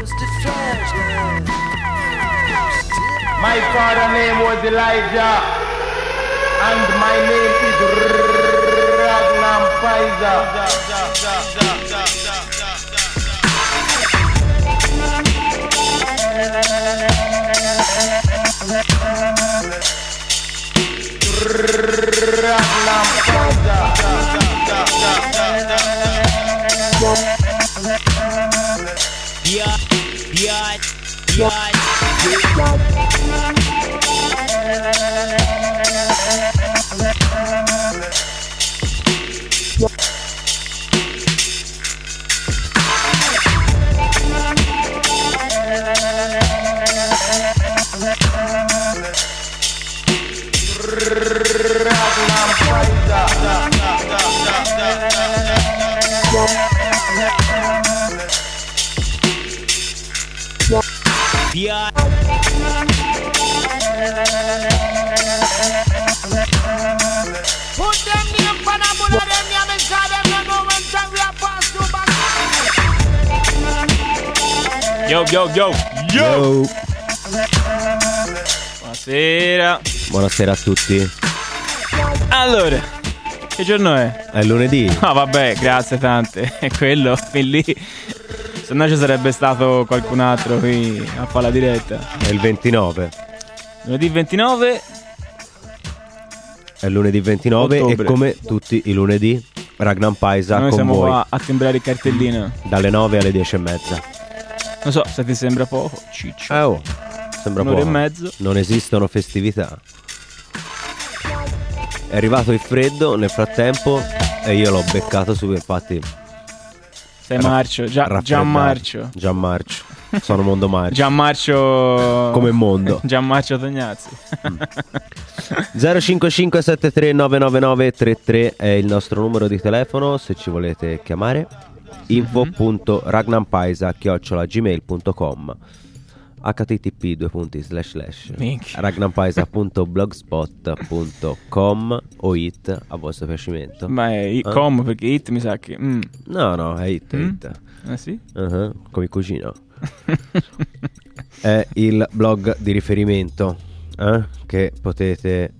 My father name was Elijah, and my name is Ragnar Pfizer. Ragnar Yeah, Yacht, yacht, yacht. Them them know when time back. Yo, yo, yo! Yo. Buonasera. Buonasera a tutti. Allora, che giorno è? È lunedì. Ah, vabbè, grazie tante. È quello, fin lì. Se no ci sarebbe stato qualcun altro qui a fare la diretta. È il 29. Lunedì 29, È lunedì 29 Ottobre. e come tutti i lunedì Ragnar Paisa noi con siamo voi qua a timbrare il cartellino. dalle 9 alle 10 e mezza. Non so se ti sembra poco, ciccio. Eh oh, sembra Un'ora e poco. mezzo. Non esistono festività. È arrivato il freddo nel frattempo e io l'ho beccato subito, infatti. Sei marcio, già. Gian Marcio. Gian Marcio. Sono mondo marcio. Gian Marcio... Come mondo. Gian Marcio Tognazzi. 05573999933 è il nostro numero di telefono se ci volete chiamare info.ragnampaisa.gmail.com http due punti slash slash ragnampaisa.blogspot.com o it a vostro piacimento Ma è i- com perché hit mi sa che... mm. no no è it, è Mm? it. Ah sì? Uh-huh, come cucina è il blog di riferimento eh, che potete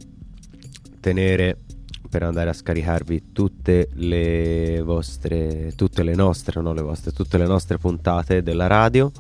tenere per andare a scaricarvi tutte le vostre tutte le nostre non le vostre tutte le nostre puntate della radio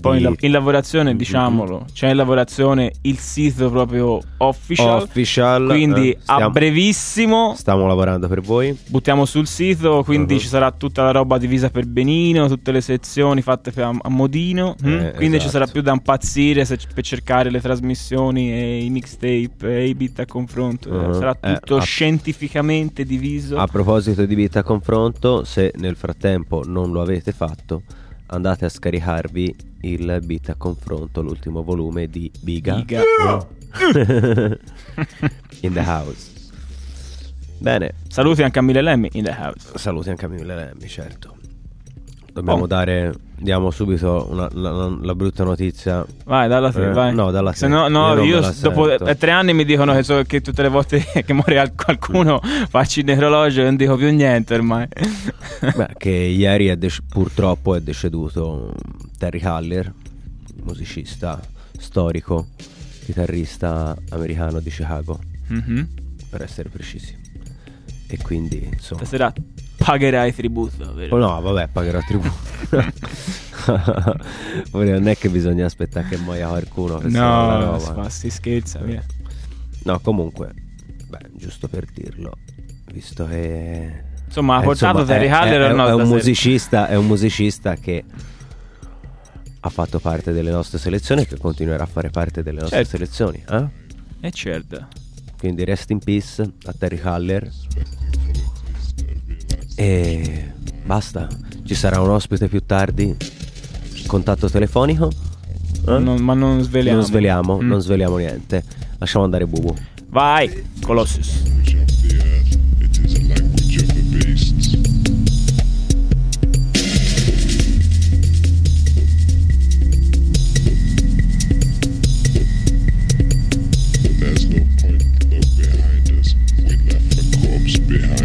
Poi in, di in lavorazione, diciamolo, c'è in lavorazione il sito proprio official. official quindi eh, a stiamo, brevissimo stiamo lavorando per voi buttiamo sul sito, quindi Uh-huh. ci sarà tutta la roba divisa per benino, tutte le sezioni fatte a, a modino. mm? Eh, quindi ci esatto. sarà più da impazzire se- per cercare le trasmissioni e i mixtape e i beat a confronto. Uh-huh. Sarà Eh, tutto a- scientificamente diviso. A proposito di vita a confronto, se nel frattempo non lo avete fatto, andate a scaricarvi il beat a confronto, l'ultimo volume di Biga. Biga. In the house. Bene, Saluti anche a Mille Lemmy in the house. saluti anche a Mille Lemmy, certo. Dobbiamo Oh. dare, diamo subito una- la, la brutta notizia. Vai, dalla Eh, vai. no, dalla Se no, no, Io dopo tre anni mi dicono che, so- che tutte le volte che muore al- qualcuno faccio il necrologio e non dico più niente ormai. Beh, che ieri è dec- purtroppo è deceduto Terry Haller, musicista storico, chitarrista americano di Chicago, Mhm. per essere precisi. E quindi, insomma... Stasera pagherai tributo, vero? Oh no, vabbè, pagherò tributo. Non è che bisogna aspettare che muoia qualcuno per No, roba. ma si scherza, via. No, comunque, beh, giusto per dirlo, visto che... Insomma, ha eh, portato insomma, Terry Haller è, no? è un musicista, è un musicista che ha fatto parte delle nostre selezioni e che continuerà a fare parte delle nostre Certo. selezioni. eh? Eh certo. Quindi rest in peace a Terry Haller. E basta. Ci sarà un ospite più tardi. Contatto telefonico. Eh? Non- ma non sveliamo. Non sveliamo, Mm. non sveliamo niente. Lasciamo andare Bubu. Vai, Colossus. language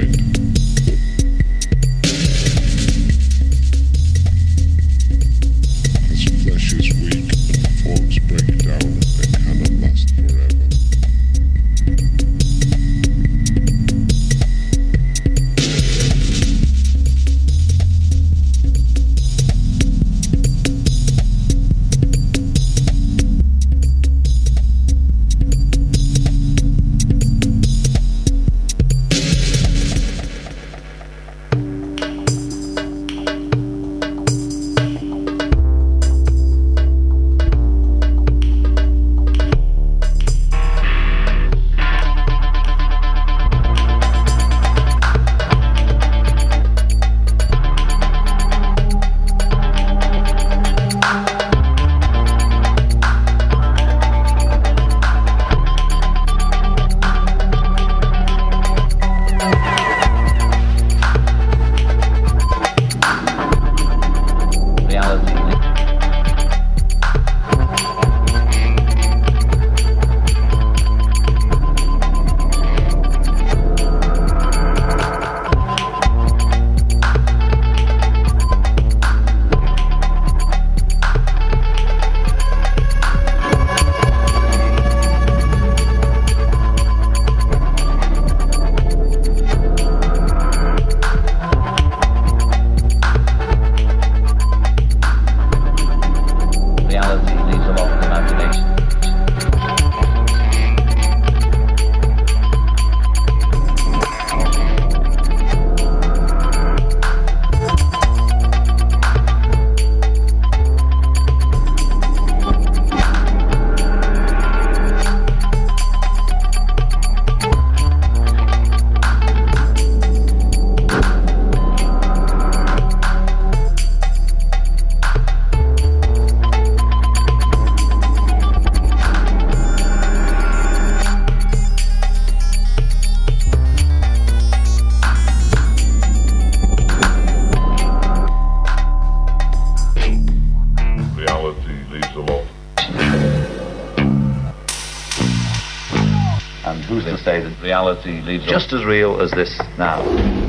reality Just as real as this. Now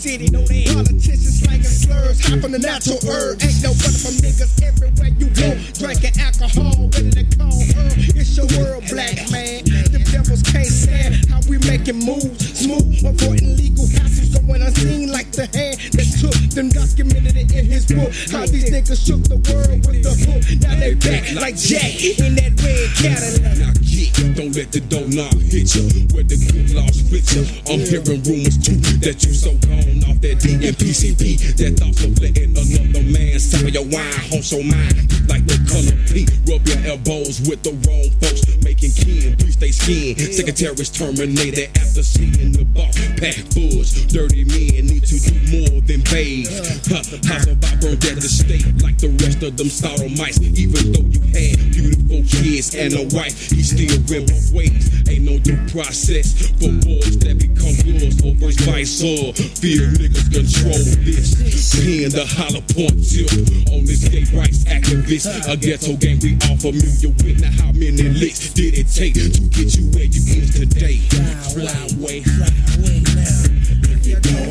city. Politicians slanging slurs, hop on the natural herb. Ain't no running from niggas everywhere you go. Drinking alcohol, ready to call her. It's your world, black man. The devils can't stand how we making moves. Smooth, avoiding legal hassles. Going unseen like the hand that took them documented in his book. How these niggas shook the world with the hook. Now they back like Jack in that red Cadillac. Don't let the door knob hit you. Where the laws fit you. I'm hearing rumors too that you so gone off that DMPCP. That thoughts of letting another man sell your wine, hold your mind like the P. Rub your elbows with the wrong folks, making kin, please stay skin. Secretaries terminated after seeing the boss pack fudge. Dirty men need to do more than bathe. Huh, House about burned at the state like the rest of them sodomites. Even though you had beautiful kids and a wife, he still went both ways. Ain't no due process for boys that become yours or vice versa. Feel niggas control this. Pin the hollow point tip on this gay rights activist. Ghetto gang we all familiar with. Now how many licks did it take to get you where you is today? Fly away, fly away now. If you don't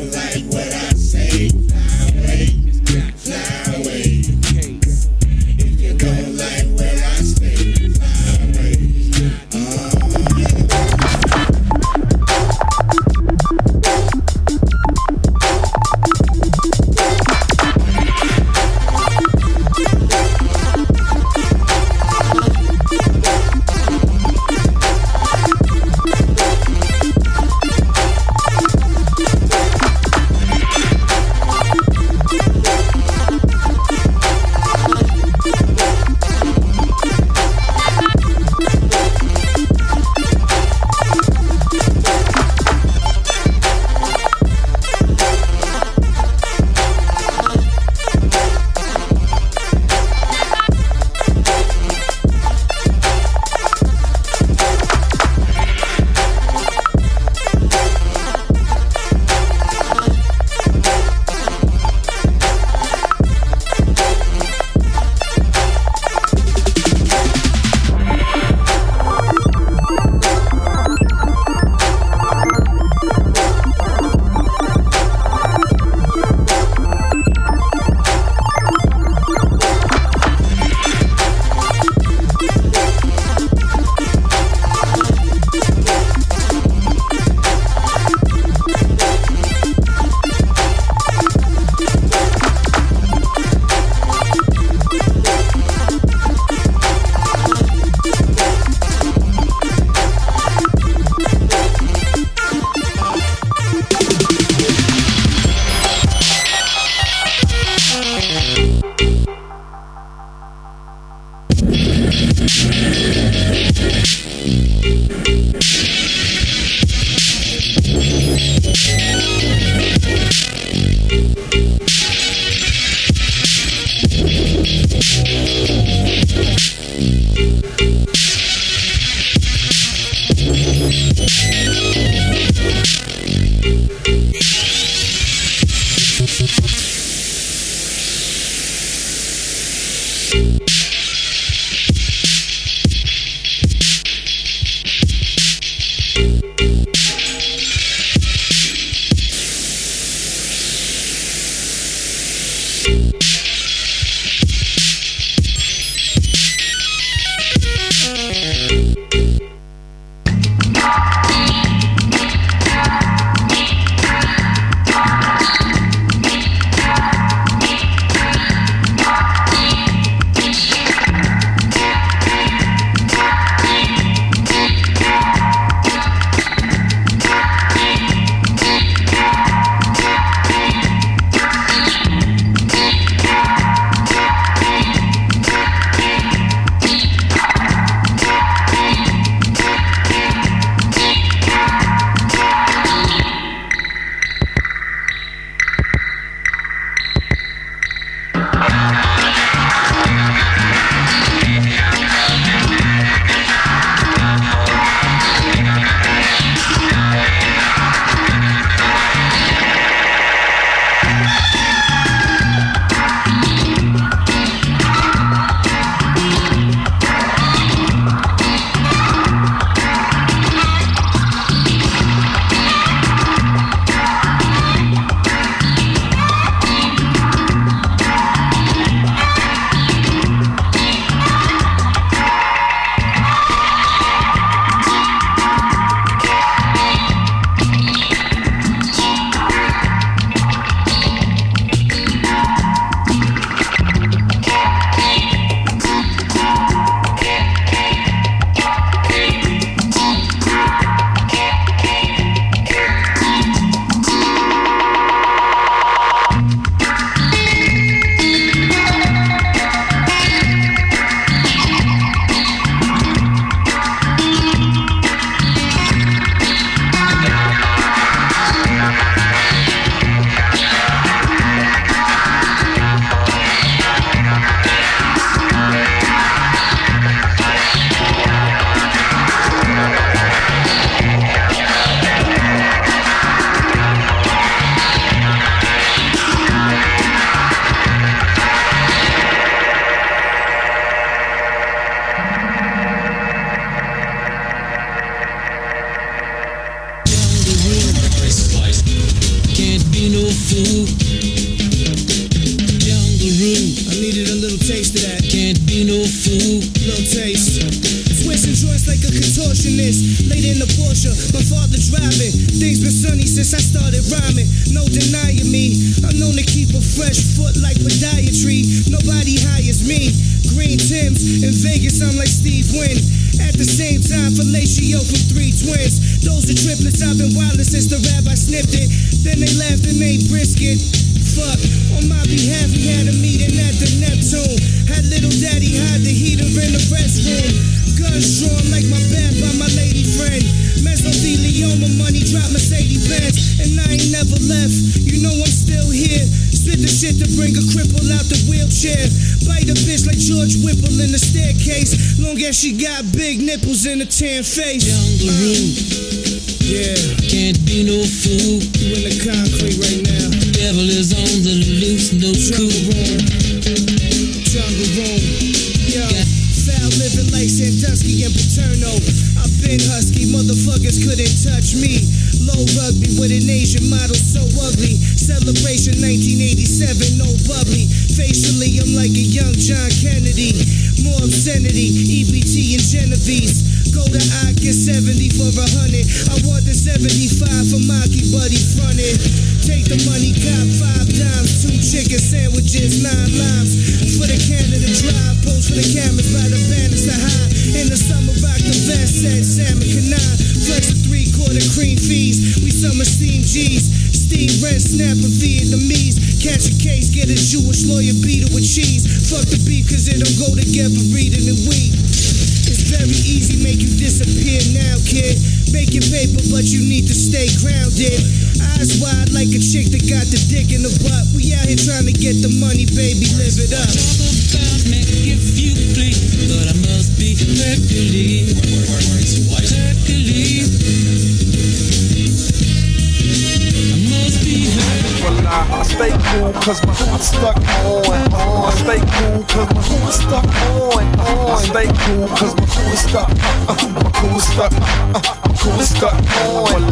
I stay cool cause my hood stuck on, on. I stay cool cause my hood stuck on, on. I stay cool cause my hood stuck, uh, my hood stuck, uh, hood stuck on.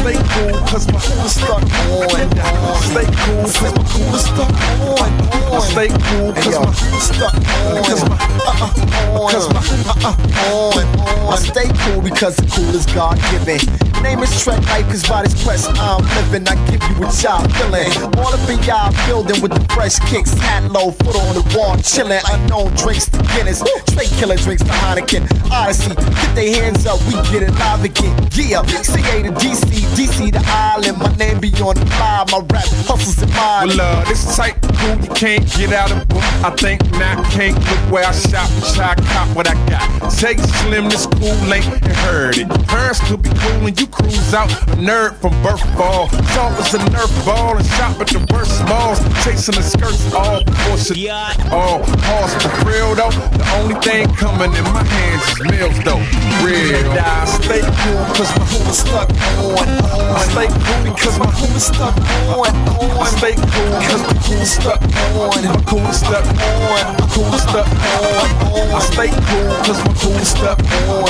Stay cool cause my hood stuck on, on. Stay cool cause my hood stuck on, on. Stay cool cause my hood stuck on, cause my, uh, uh, cause my, uh, uh, on, on. I stay cool because the cool is God given. Name is Trek Life, cause by this quest I'm living. I give you what y'all feeling. All up in y'all building with the fresh kicks, hat low, foot on the wall, chilling. Unknown drinks to Guinness, straight killer drinks to Heineken. Odyssey, get their hands up, we get it live again. Yeah, CA to DC, DC to Island. My name be on the fly, my rap hustles in mine. Well, uh, this type cool, you can't get out of book. I think not, can't look where I shop, try cop what I got. Take slim, this cool ain't and heard it. Parents could be cool and you cruise out, a nerd from birth ball. Saw was a nerf ball and shop at the worst malls, chasing the skirts all before shit. All horse for real though. The only thing coming in my hands is meals though. Real. I stay cool cause my hood is stuck on. I stay cool because my hood is stuck on. I stay cool cause my cool is stuck on. My cool stuck on. My cool stuck on. I stay cool cause my cool stuck on.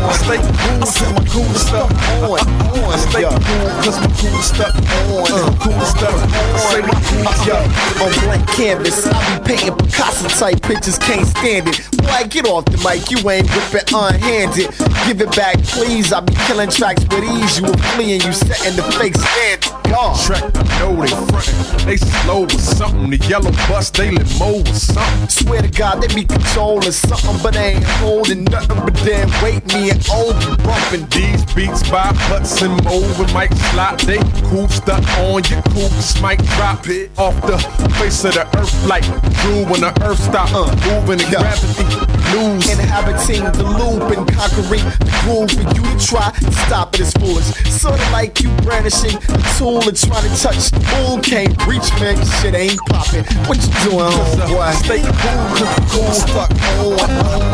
I stay cool cause my cool stuck on. I stay cool cause my cool stuck on. My cool stuck on. Say my cool stuck on blank canvas, I be painting Picasso type pictures, can't stand it. Boy, get off the mic, you ain't whipping unhanded. Give it back, please. I be killing tracks with ease. You a flea and you setting the fake stand. God. Track, I know they frontin'. They slow with something. The yellow bus, they limo with something. Swear to God, they be controlling something, but they ain't holding nothing. But then wait, me and old bumping. These beats by Hudson Mo with Mike Slot. They cool stuff on your coops. Might drop it off the face of the earth like Drew when the earth stop uh, moving and yeah. gravity lose. Inhabiting the loop and conquering the groove for you to try to stop it is foolish. Sorta like you brandishing a tool and trying to touch. Bull can't reach, man. Shit ain't popping. What you doing, homeboy? Stay cool, cause the cool stuck on.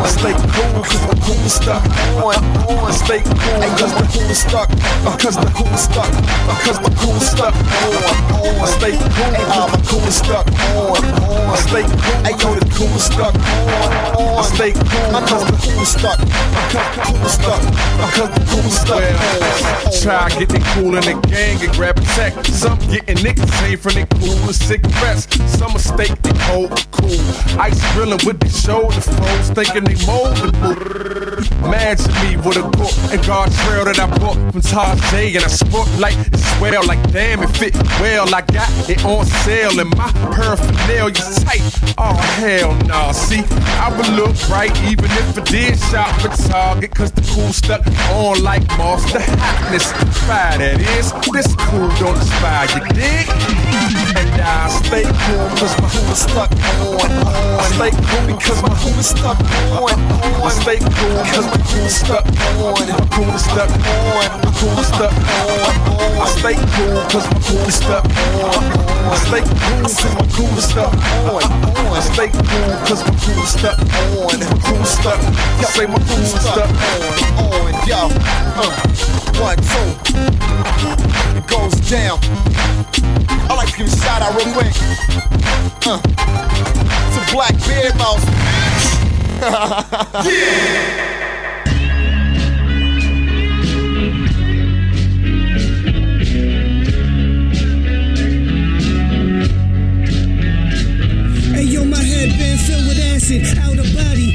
Stay cool, cause the cool stuck on. Stay cool, cause the cool stuck. Cause the cool stuck. Cause the cool stuck on. Stay cool, cause the cool stuck on. Stay cool, cause the cool stuck on. Stay cool, cause the cool stuck. Cause the cool stuck. Cause the cool stuck. Try to get it cool in the gang and grab a tech. Some getting nicotine from the cool cigarettes. Some mistake the cold cool. Ice grilling with the shoulder folds, thinking they moldable. Imagine me with a book and guard trail that I bought from Tarjay and I sport like it swell like damn it fit well. I got it on sale and my paraphernalia tight. Oh hell no, see I would look right even if I did shop for Target cause the cool stuck on like moss. The hotness, fire that is. This cool don't inspire you dig? And I stay cause my hood is stuck on. I stay cool because my hood is stuck on. I stay cool cause my cool is stuck on. My cool is stuck on. My cool is stuck on. I stay cool cause my cool is stuck on. I stay cool cause my cool is stuck on. I stay cool cause my cool is stuck on. My cool is stuck. I say my cool is stuck on. On, yo. Uh, one, two. It goes down. I like to give a shout out real quick. Uh, to Black Beard Mouse. yeah. Hey yo, my head been filled with acid, out of body,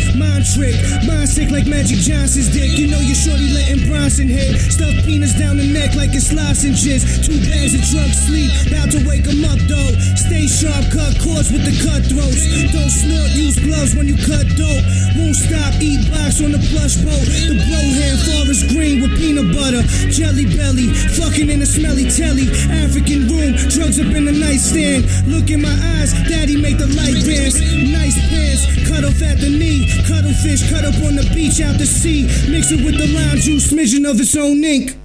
mind trick, mind sick like Magic Johnson's dick. You know your shorty letting Bronson hit, Stuff peanuts down the neck like it's lozenges. Two bags of drug sleep, about to wake 'em up though. Stay sharp, cut cords with the cutthroats. Don't snort, use gloves when you cut dope. Won't stop, eat box on the plush boat. The blow hand, forest green with peanut butter, jelly belly, fucking in a smelly telly. African room, drugs up in the nightstand. Look in my eyes, daddy make the light dance. Nice pants, cut off at the knee. Cuttlefish cut up on the beach out the sea. Mix it with the lime juice, smidgen of its own ink.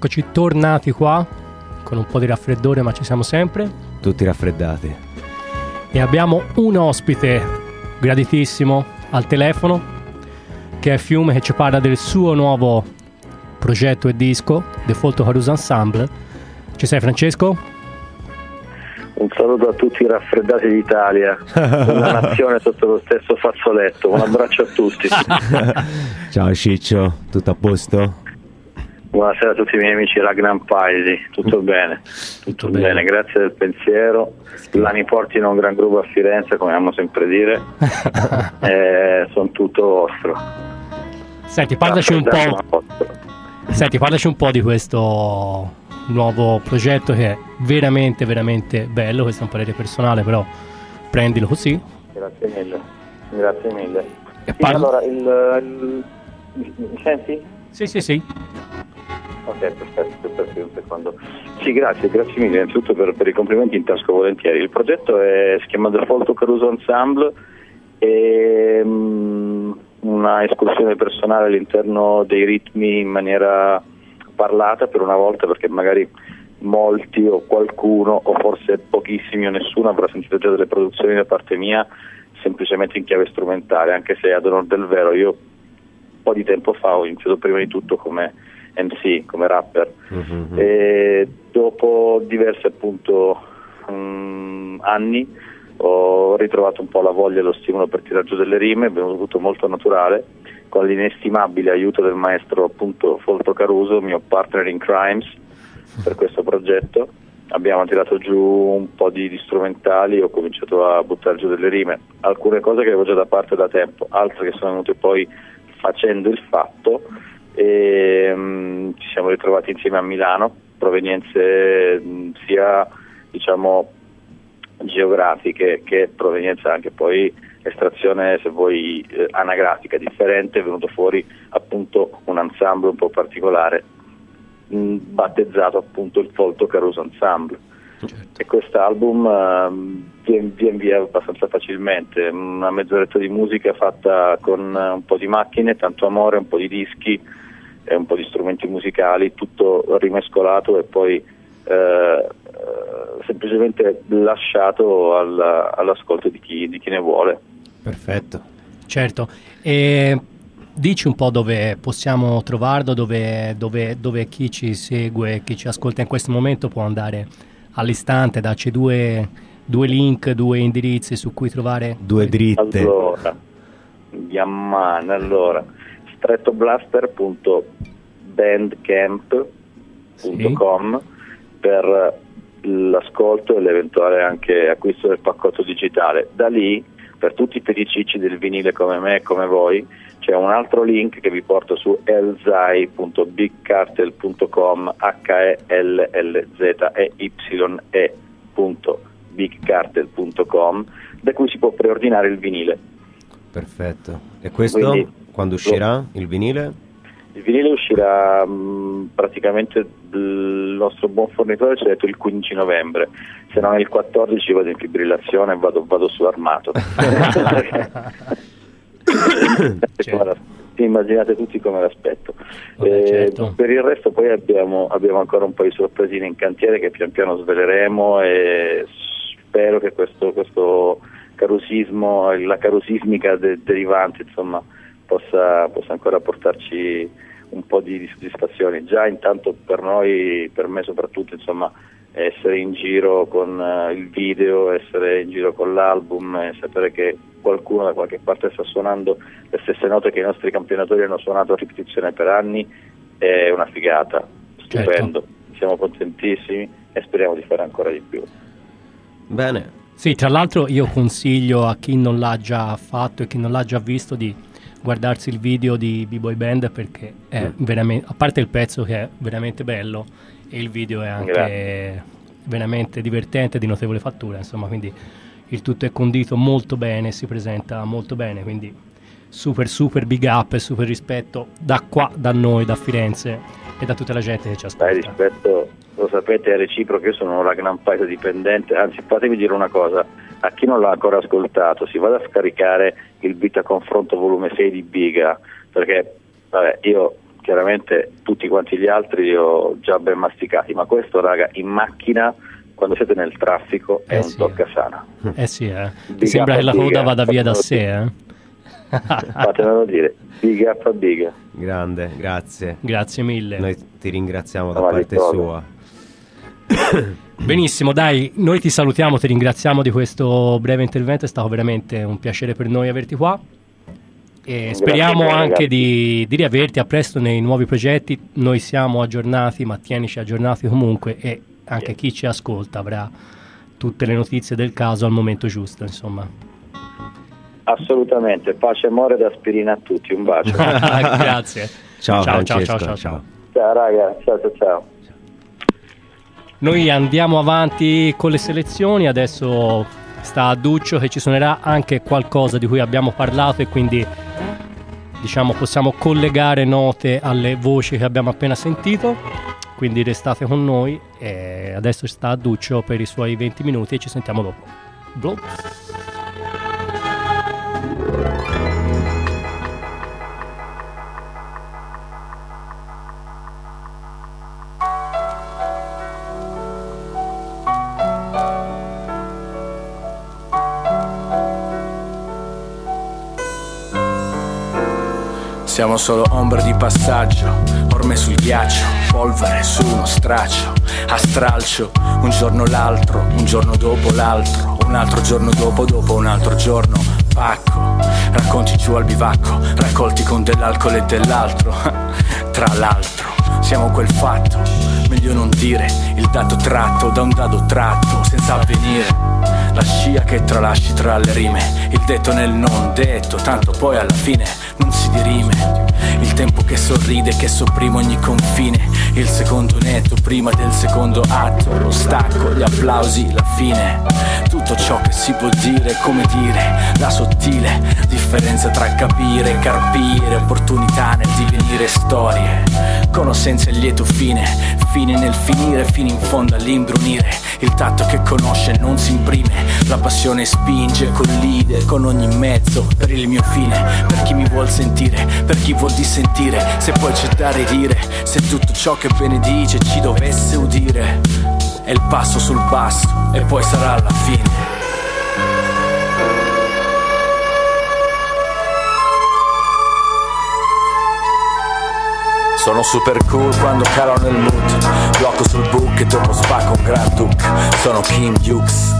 Eccoci tornati qua con un po' di raffreddore, ma ci siamo sempre. Tutti raffreddati. E abbiamo un ospite graditissimo al telefono, che è Fiume, che ci parla del suo nuovo progetto e disco, The Folto Caruso Ensemble. Ci sei Francesco? Un saluto a tutti i raffreddati d'Italia, una nazione sotto lo stesso fazzoletto. Un abbraccio a tutti. Ciao Ciccio, tutto a posto? Buonasera a tutti i miei amici Ragnar Paesi, tutto bene? Tutto, bene. grazie del pensiero. Lani portino un gran gruppo a Firenze, come amo sempre dire. eh, sono tutto vostro. Senti, parlaci un po'. Senti, parlaci un po' di questo nuovo progetto che è veramente, veramente bello. Questo è un parere personale, però prendilo così. Grazie mille, grazie mille. E Sì, parla- allora, il, il- mi senti? Sì, sì, sì. Ok, perfetto, perfetto, un secondo. Sì, grazie, grazie mille innanzitutto per, per i complimenti, intasco volentieri. Il progetto è, si chiama The Folto Caruso Ensemble, è mm, una escursione personale all'interno dei ritmi in maniera parlata per una volta perché magari molti o qualcuno o forse pochissimi o nessuno avrà sentito già delle produzioni da parte mia semplicemente in chiave strumentale, anche se ad onor del vero io un po' di tempo fa ho iniziato prima di tutto come MC, come rapper. E dopo diversi appunto mm, anni ho ritrovato un po' la voglia e lo stimolo per tirar giù delle rime, è venuto molto naturale con l'inestimabile aiuto del maestro appunto Folto Caruso, mio partner in crimes per questo progetto. Abbiamo tirato giù un po' di, di strumentali, ho cominciato a buttare giù delle rime, alcune cose che avevo già da parte da tempo, altre che sono venute poi facendo il fatto e mm, ci siamo ritrovati insieme a Milano, provenienze mm, sia diciamo geografiche che provenienza anche poi estrazione se vuoi eh, anagrafica. Differente, è venuto fuori appunto un ensemble un po' particolare mh, battezzato appunto il Folto Caruso Ensemble e quest'album ehm, viene, viene via abbastanza facilmente, una mezz'oretta di musica fatta con eh, un po' di macchine, tanto amore, un po' di dischi e un po' di strumenti musicali, tutto rimescolato e poi eh, semplicemente lasciato al- all'ascolto di chi, di chi ne vuole. Perfetto. Certo. E dici un po' dove possiamo trovarlo, dove, dove- dove chi ci segue, chi ci ascolta in questo momento può andare all'istante, darci due, due link, due indirizzi su cui trovare... Due dritte. Allora, Yamman, allora, strettoblaster.bandcamp.com per l'ascolto e l'eventuale anche acquisto del pacchetto digitale. Da lì, per tutti i pedicicci del vinile come me e come voi, c'è un altro link che vi porta su elzai.bigcartel.com h e l l z e y e bigcartel.com da cui si può preordinare il vinile. Perfetto. E questo Quindi- quando uscirà il vinile? Il vinile uscirà mh, praticamente il nostro buon fornitore ci ha detto il 15 novembre, se non il 14 vado in fibrillazione e vado, vado su armato. La- Immaginate tutti come l'aspetto. Eh, certo. Per il resto poi abbiamo, abbiamo ancora un po' di sorpresine in cantiere che pian piano sveleremo e spero che questo, questo carusismo, la carusismica de- derivante insomma, possa, possa ancora portarci un po' di, di soddisfazione. Già intanto per noi, per me soprattutto, insomma, essere in giro con eh, il video, essere in giro con l'album e sapere che qualcuno da qualche parte sta suonando le stesse note che i nostri campionatori hanno suonato a ripetizione per anni è una figata, stupendo. Siamo contentissimi e speriamo di fare ancora di più. Bene. Sì, tra l'altro io consiglio a chi non l'ha già fatto e chi non l'ha già visto di guardarsi il video di B-Boy Band perché è veramente, a parte il pezzo che è veramente bello e il video è anche Grazie. veramente divertente, di notevole fattura, insomma, quindi il tutto è condito molto bene, si presenta molto bene, quindi super super big up e super rispetto da qua, da noi, da Firenze e da tutta la gente che ci ascolta. Dai, rispetto, lo sapete, è reciproco, io sono un Ragnar Paese dipendente, anzi fatemi dire una cosa, a chi non l'ha ancora ascoltato si vada a scaricare il beat a confronto volume 6 di Biga, perché vabbè, io chiaramente tutti quanti gli altri li ho già ben masticati, ma questo raga in macchina quando siete nel traffico è Eh un sì. tocca sana. Eh sì, eh. Mi Big sembra che la coda vada via da sé, eh. Fatemelo dire, big up a big. Grande, grazie. Grazie mille. Noi ti ringraziamo da parte cosa? sua. Benissimo, dai, noi ti salutiamo, ti ringraziamo di questo breve intervento, è stato veramente un piacere per noi averti qua. E Grazie speriamo te, anche di, di riaverti a presto nei nuovi progetti. Noi siamo aggiornati, ma tienici aggiornati comunque e anche chi ci ascolta avrà tutte le notizie del caso al momento giusto, insomma. Assolutamente, pace, amore ed aspirina a tutti, un bacio. Grazie. Ciao, ciao, Francesco, ciao, ciao, ciao. Ciao raga, ciao ciao ciao. Noi andiamo avanti con le selezioni, adesso sta a Duccio che ci suonerà anche qualcosa di cui abbiamo parlato e quindi diciamo possiamo collegare note alle voci che abbiamo appena sentito. Quindi restate con noi e adesso sta a Duccio per i suoi 20 minuti e ci sentiamo dopo. Blow. Siamo solo ombre di passaggio, orme sul ghiaccio, polvere su uno straccio, a stralcio, un giorno l'altro, un giorno dopo l'altro, un altro giorno dopo, dopo un altro giorno, pacco, racconti giù al bivacco, raccolti con dell'alcol e dell'altro, tra l'altro, siamo quel fatto, meglio non dire, il dato tratto da un dado tratto, senza avvenire. La scia che tralasci tra le rime, il detto nel non detto, tanto poi alla fine non dirime. Il tempo che sorride, che sopprime ogni confine, il secondo netto prima del secondo atto, lo stacco, gli applausi, la fine. Tutto ciò che si può dire, come dire, la sottile differenza tra capire carpire, opportunità nel divenire storie, conoscenza e lieto fine, fine nel finire, fino in fondo all'imbrunire, il tatto che conosce non si imprime, la passione spinge, collide con ogni mezzo per il mio fine, per chi mi vuol sentire, per chi vuol dissentire, se poi c'è da ridire, se tutto ciò che benedice ci dovesse udire, è il passo sul basso e poi sarà la fine. Sono super cool quando calo nel mood. Blocco sul book e dopo spacco un Grand Duke Sono Kim Hughes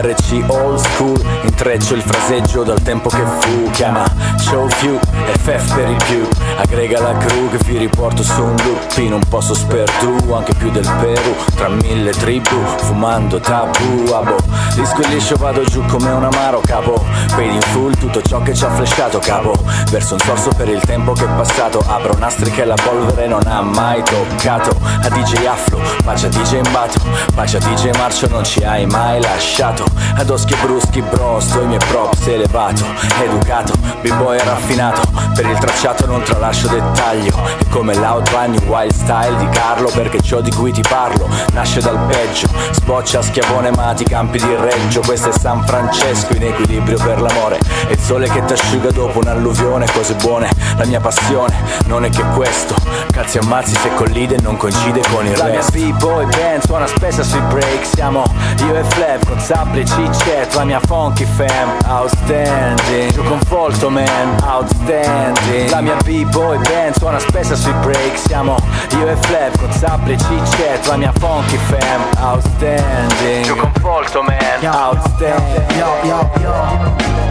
RC old school Intreccio il fraseggio dal tempo che fu Chiama show few FF per i più. Aggrega la crew che vi riporto su un loop In un posto sperdu anche più del Perù Tra mille tribù fumando tabù A boh, disco e liscio vado giù come un amaro capo Paid in full tutto ciò che ci ha flashato capo. Verso un sorso per il tempo che è passato Apro nastri che la polvere non ha mai toccato. A DJ Afflo, pace DJ Mbato Pace a DJ Marcio non ci hai mai lasciato Ad oschi e bruschi bro, sto i miei props elevato. Educato, b-boy raffinato. Per il tracciato non tralascio dettaglio. È come l'outline in wild style di Carlo Perché ciò di cui ti parlo nasce dal peggio. Sboccia schiavone ma ti campi di reggio. Questo è San Francesco in equilibrio per l'amore. È il sole che ti asciuga dopo un'alluvione Cose buone, la mia passione non è che questo. Cazzi ammazzi se collide e non coincide con il La mia resto. B-boy band suona spessa sui break. Siamo io e Flav con Sabri e Cicet La mia funky fam, outstanding. Giù con Folto man, outstanding. La mia B-boy band suona spessa sui break. Siamo io e Flav con Sabri e Cicet La mia funky fam, outstanding. Giù con Folto man, outstanding. Yo, yo, yo.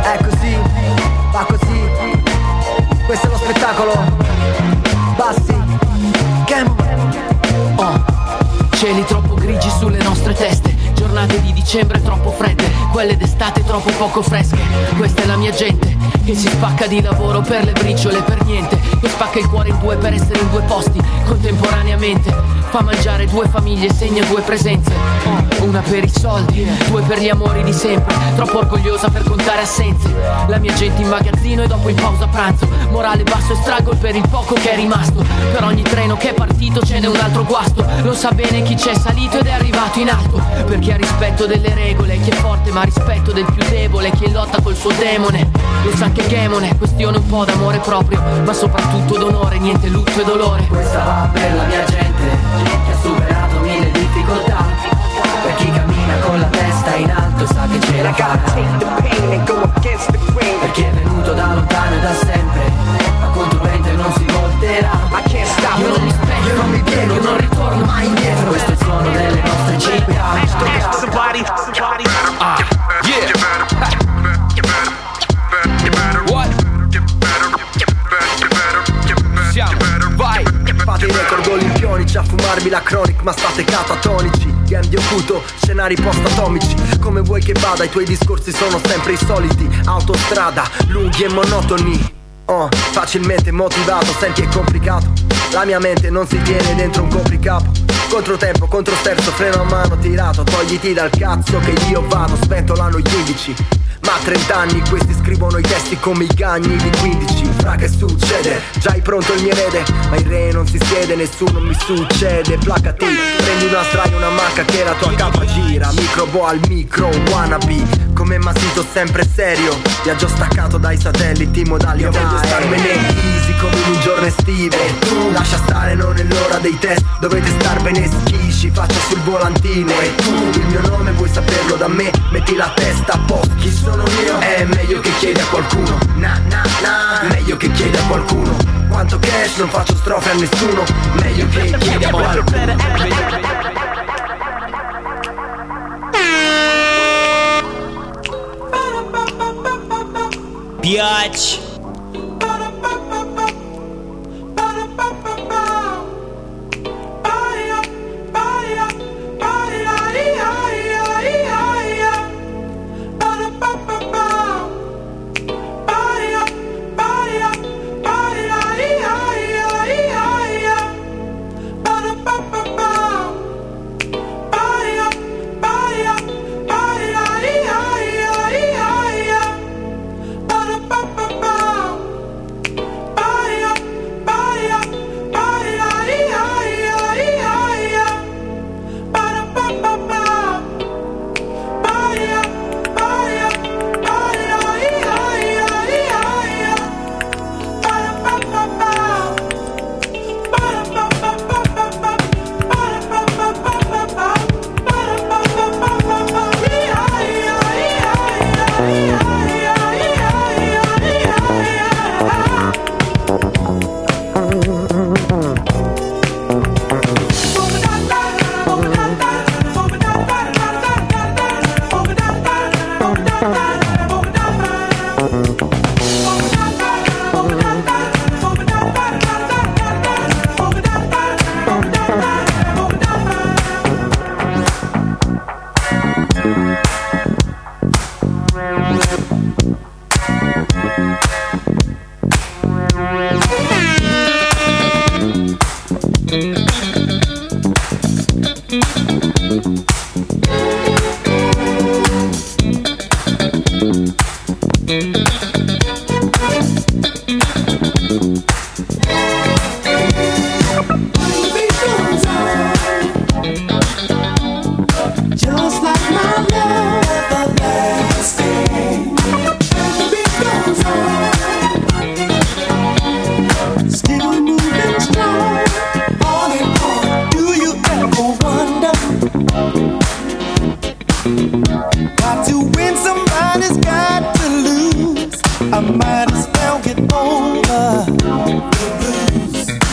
È così, va così. Questo è lo spettacolo. Bassi, Camo. Oh, cieli troppo grigi sulle nostre teste, giornate di dicembre troppo fredde, quelle d'estate troppo poco fresche. Questa è la mia gente che si spacca di lavoro per le briciole, per niente, che spacca il cuore in due per essere in due posti contemporaneamente. Fa mangiare due famiglie, segna due presenze. Una per i soldi, due per gli amori di sempre. Troppo orgogliosa per contare assenze. La mia gente in magazzino e dopo in pausa pranzo. Morale basso e struggle per il poco che è rimasto. Per ogni treno che è partito ce n'è un altro guasto. Lo sa bene chi c'è salito ed è arrivato in alto. Per chi ha rispetto delle regole Chi è forte ma ha rispetto del più debole Chi lotta col suo demone. Lo sa che Gemone questione un po' d'amore proprio Ma soprattutto d'onore, niente lutto e dolore. Questa va per la mia gente Che ha superato mille difficoltà. Per chi cammina con la testa in alto sa che ce la farà Per chi è venuto da lontano e da sempre Ma controverente non si volterà. Io non mi specchio, io non mi piego, non ritorno mai indietro. Questo è il suono delle nostre città. Ah, yeah. Fumarmi la chronic ma state catatonici. Game di occulto, scenari post-atomici. Come vuoi che vada i tuoi discorsi sono sempre i soliti. Autostrada, lunghi e monotoni. Oh, facilmente motivato, senti è complicato. La mia mente non si tiene dentro un copricapo. Controtempo, controsterzo, freno a mano tirato. Togliti dal cazzo che io vado, spento l'anno gli 11 Ma a 30 anni questi scrivono i testi come i cagni di 15 Fra che succede? Già hai pronto il mio erede Ma il re non si siede, nessuno mi succede. Placati, prendi una strada, una macca che la tua capa gira. Microbo al micro, wannabe. Come massito sempre serio. Viaggio staccato dai satelliti modalità Voglio starmene come in un giorno estivo. E tu lascia stare non è l'ora dei test. Dovete star bene schisci Faccia sul volantino. E tu il mio nome vuoi saperlo da me? Metti la testa a posto. Chi sono io? È meglio che chiedi a qualcuno. Na na na. Meglio che chiedi a qualcuno. Quanto cash non faccio strofe a nessuno. Meglio che chiedi a qualcuno. Piace.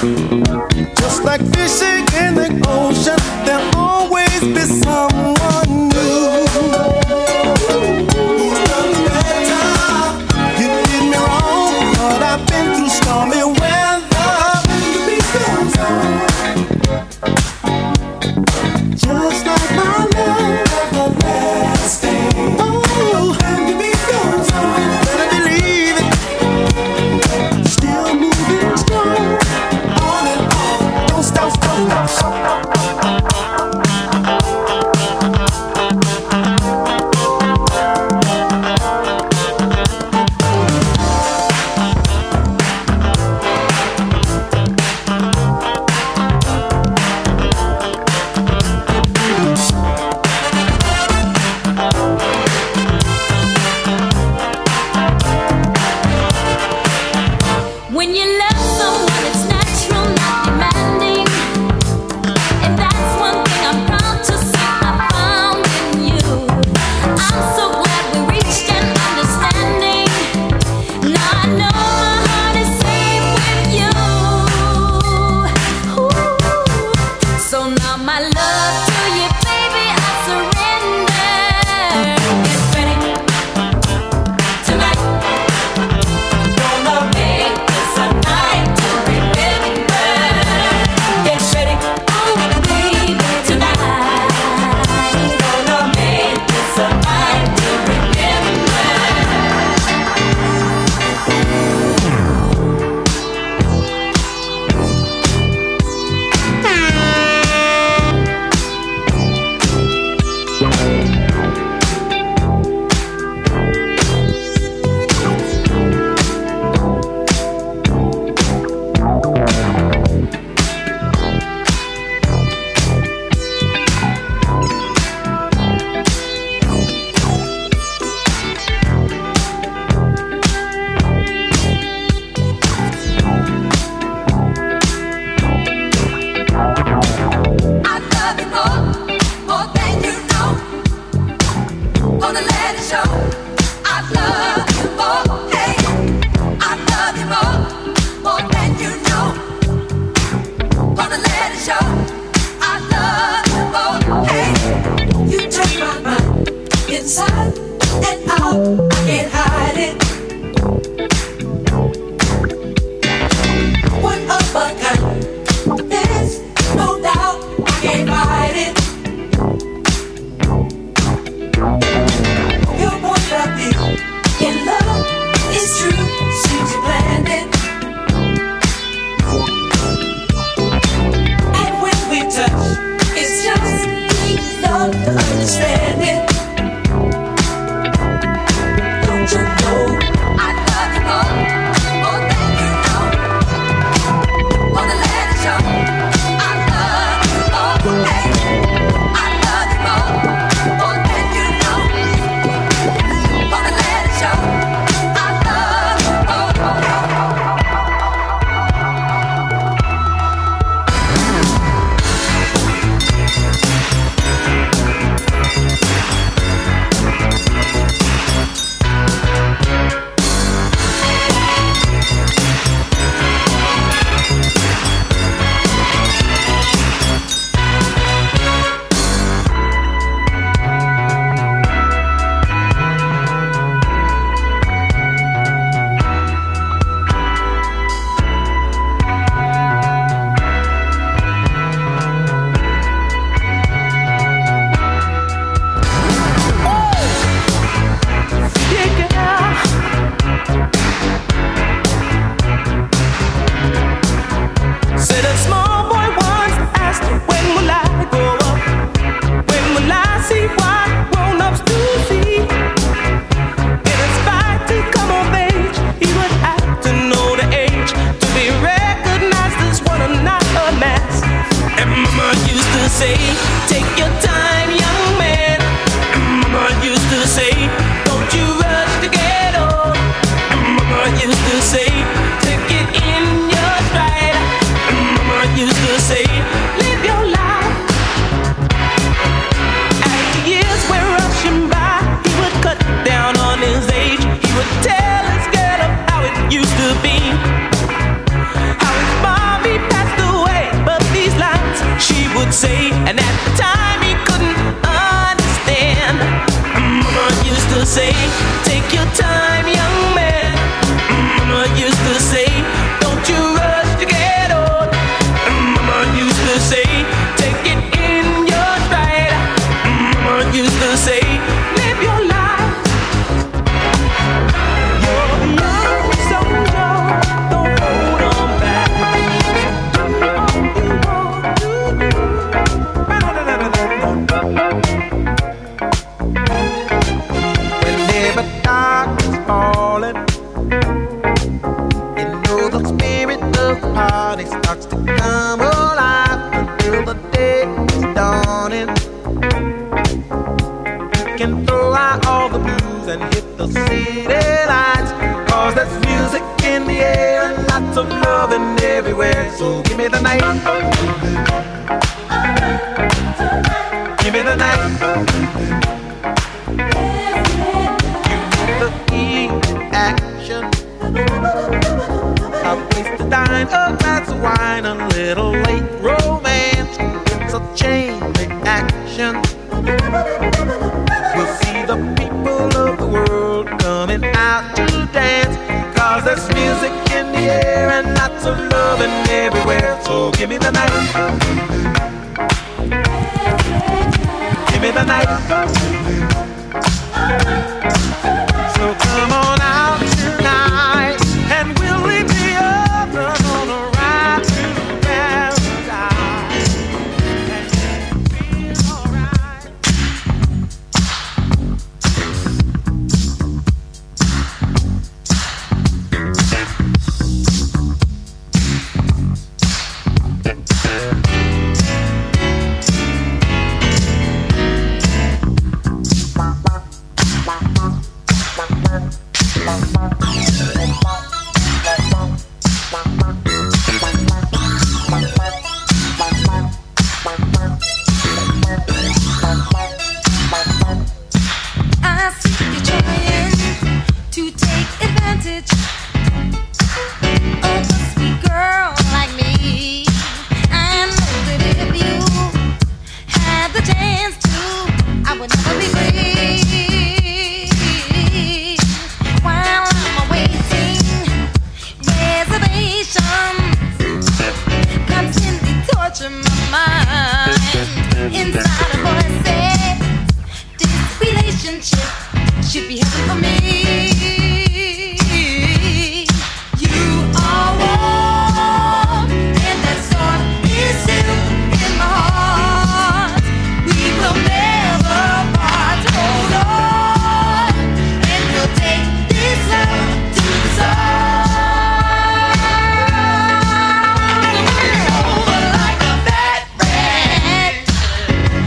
Just like fishing in the ocean, there'll always be some.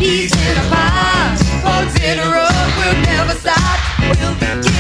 peas in a pod. Bugs in a rug will never stop. We'll be.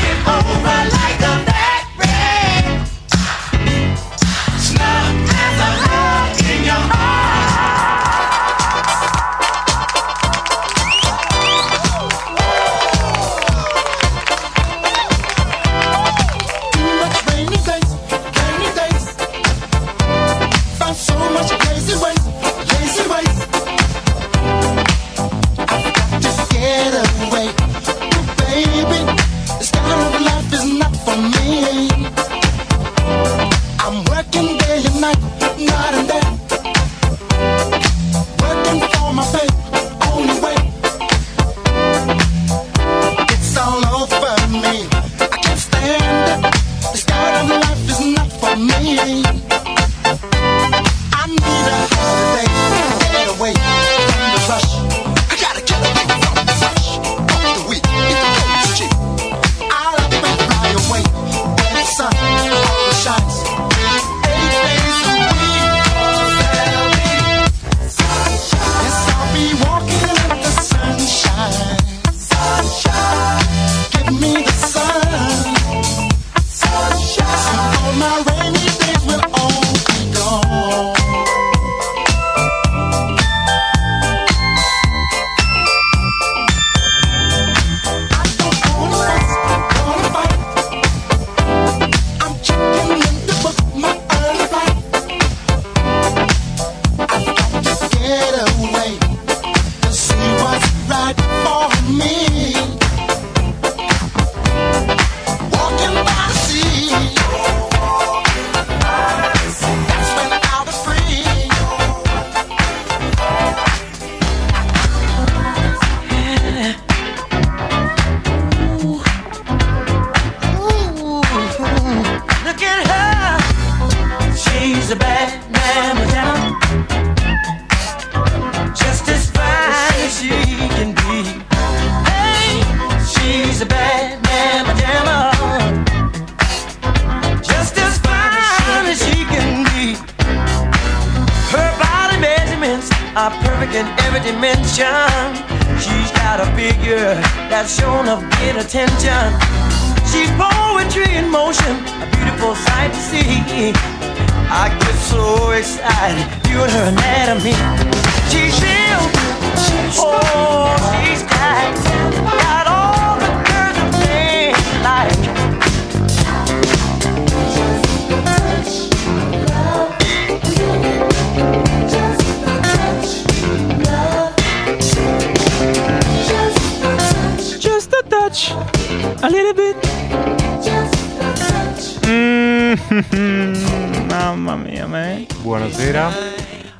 Buonasera.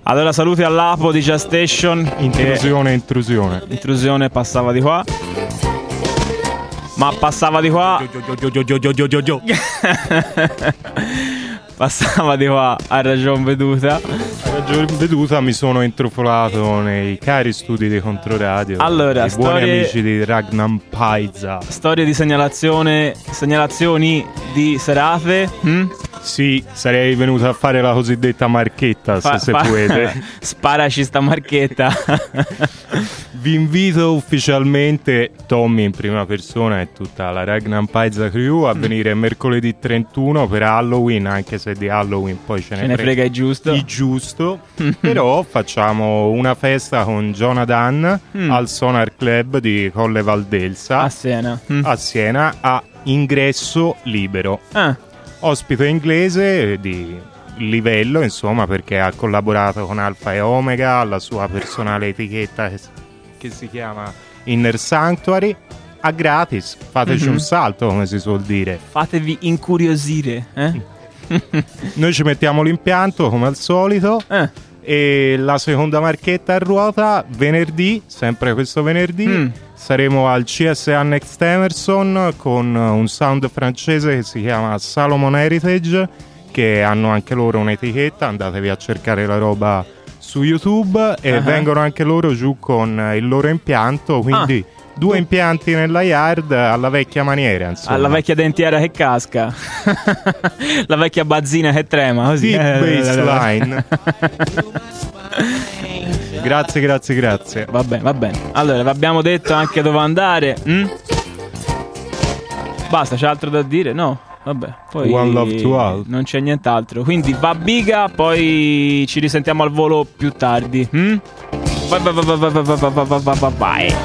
Allora saluti all'Apo di Just Station. Intrusione, che- intrusione. Intrusione passava di qua. Ma passava di qua. passava di qua a ragion veduta. A ragione veduta mi sono intrufolato nei cari studi di Controradio. Allora, i buoni storie- amici di Ragnar Paisa. Storie di segnalazione. Segnalazioni di serate. hm? Sì, sarei venuto a fare la cosiddetta marchetta, Fa- se fa- si puede. Sparaci sta marchetta. Vi invito ufficialmente, Tommy in prima persona e tutta la Ragnar Paisa Crew Mm. a venire mercoledì 31 per Halloween, anche se di Halloween poi ce ne, Ce ne frega il giusto. Il giusto. Però facciamo una festa con Jonathan Mm. al Sonar Club di Colle Valdelsa. A Siena. Mm. A Siena a ingresso libero. Ah. Ospite inglese di livello, insomma, perché ha collaborato con Alfa e Omega, alla sua personale etichetta che, che si chiama Inner Sanctuary. A gratis, fateci Mhm. un salto, come si suol dire. Fatevi incuriosire. Eh? Noi ci mettiamo l'impianto come al solito. Eh. E la seconda marchetta a ruota venerdì, sempre questo venerdì, Mm. saremo al CS Annex Emerson con un sound francese che si chiama Salomon Heritage, che hanno anche loro un'etichetta, andatevi a cercare la roba su YouTube e Ah. vengono anche loro giù con il loro impianto, quindi due impianti nella yard alla vecchia maniera, insomma. Alla vecchia dentiera che casca. La vecchia bazzina che trema. Così. Deep Eh, baseline. grazie, grazie, grazie. Va bene, va bene. Allora, vi abbiamo detto anche dove andare. mm? Basta, c'è altro da dire? No. Vabbè, poi One love to all. non c'è nient'altro. Quindi va biga, poi ci risentiamo al volo più tardi. mm? Vai, vai, vai, vai, vai, vai, vai, vai, vai,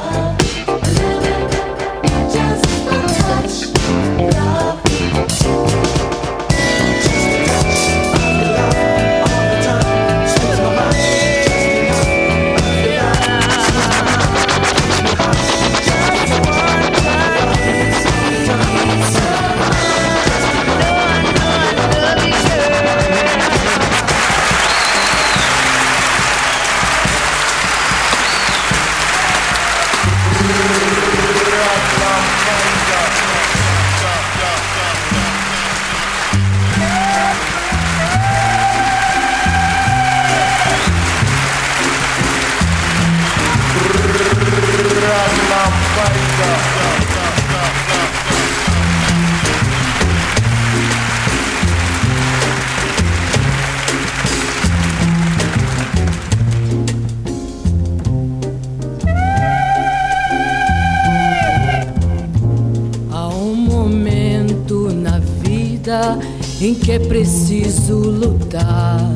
que é preciso lutar.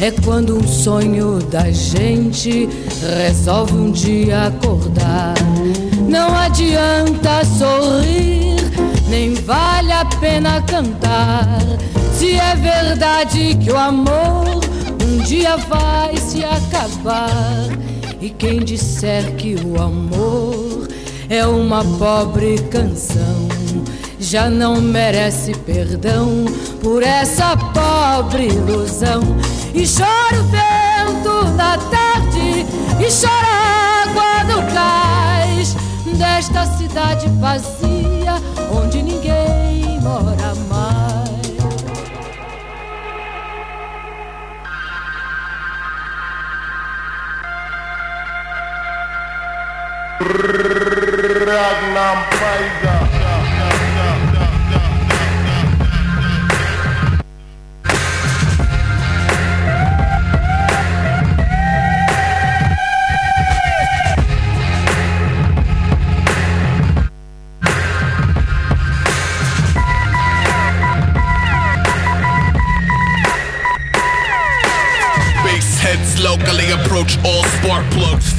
É quando um sonho da gente resolve um dia acordar. Não adianta sorrir, nem vale a pena cantar. Se é verdade que o amor um dia vai se acabar. E quem disser que o amor é uma pobre canção, já não merece perdão por essa pobre ilusão. E chora o vento da tarde, e chora a água do cais desta cidade vazia onde ninguém mora mais. Paiza.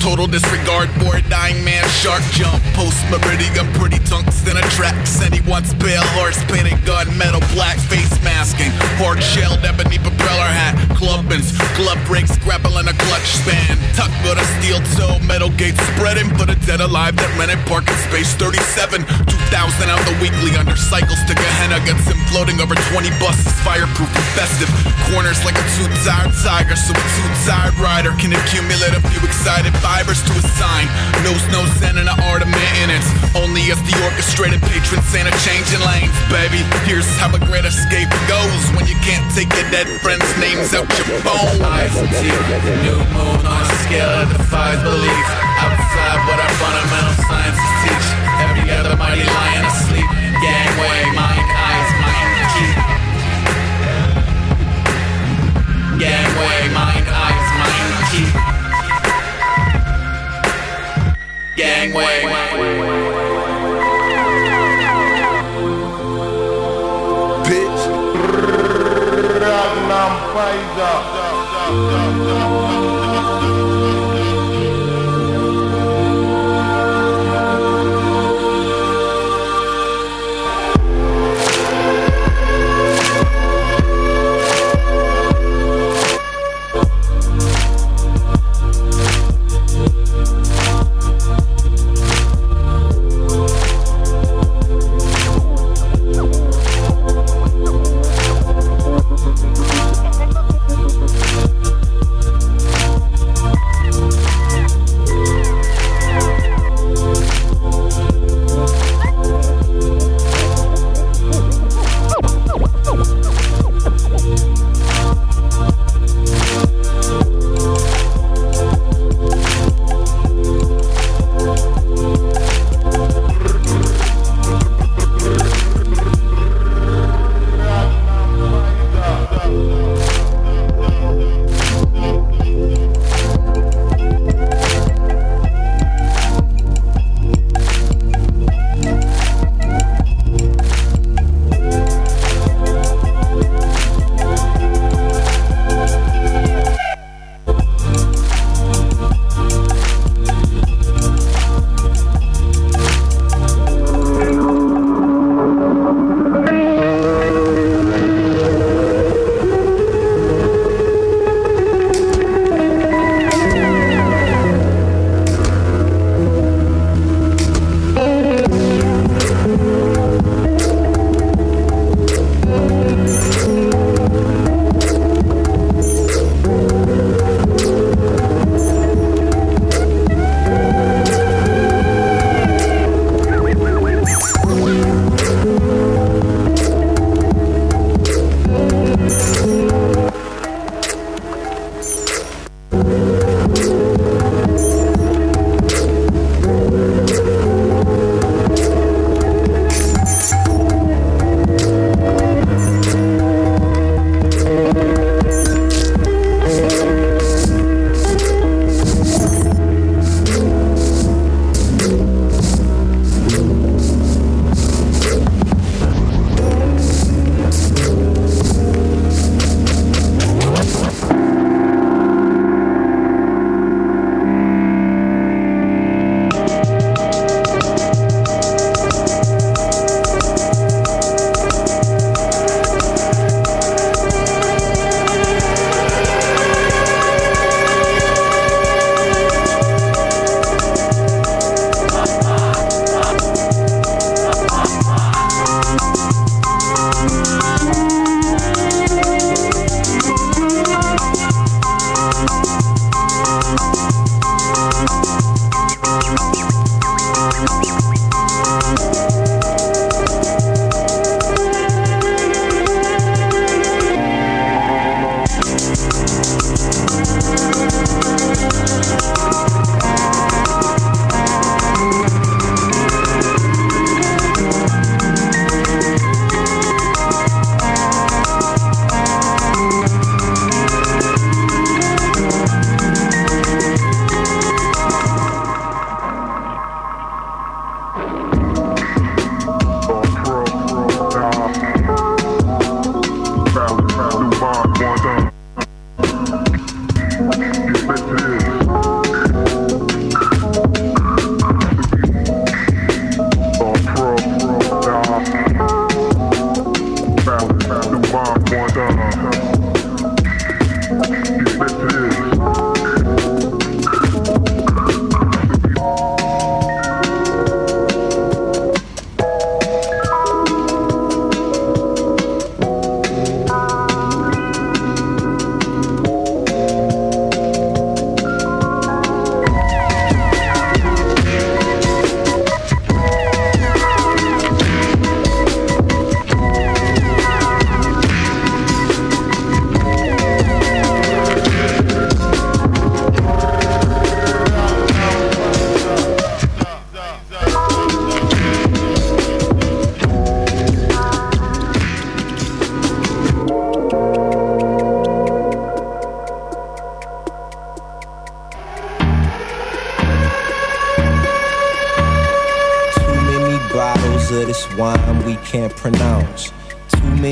Total disregard for a dying man shark jump. Post meridian, pretty tungsten attracts. And he wants pale horse painted gun, metal black face masking. Hard shelled ebony propeller hat. Clubbins, glove breaks, grappling a clutch span. Tuck but a steel toe, metal gate spreading for the dead alive that rented parking space 37. 2000 out the weekly under cycles to Gehenna. Gets him floating over 20 buses, fireproof and festive. Corners like a two tired tiger, so a two tired rider can accumulate a few excited fibers to a sign. No zen in the art of maintenance. Only if the orchestrated patron saint are changing lanes, baby. Here's how a great escape goes when you can't take your dead friends' names out your. Eyes new moon on a scale that defies belief. Outside what our fundamental sciences teach. Every other mighty lion asleep. Gangway, mind, eyes, mind, key. Gangway, mind, eyes, mind, key. Gangway. Bitch. Ragnam Paiza.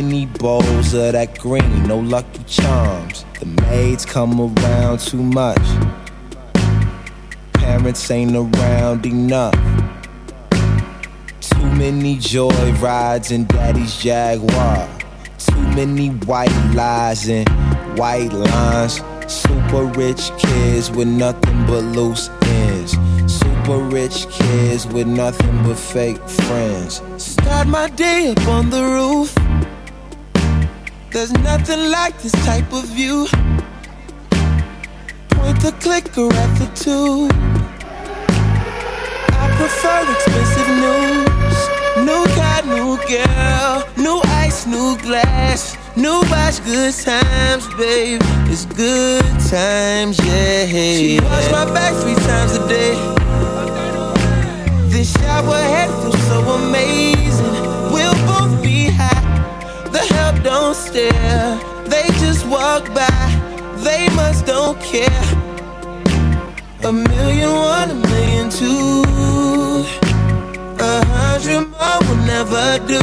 Many bowls of that green, no lucky charms. The maids come around too much. Parents ain't around enough. Too many joy rides in daddy's Jaguar. Too many white lies and white lines. Super rich kids with nothing but loose ends. Super rich kids with nothing but fake friends. Start my day up on the roof. There's nothing like this type of view. Point the clicker at the tube. I prefer expensive news. New car, new girl, new ice, new glass, new watch, good times, babe. It's good times, yeah. She wash my back three times a day. This shower head feels so amazing. Don't stare. They just walk by. They must don't care. A million one, a million two. A hundred more will never do.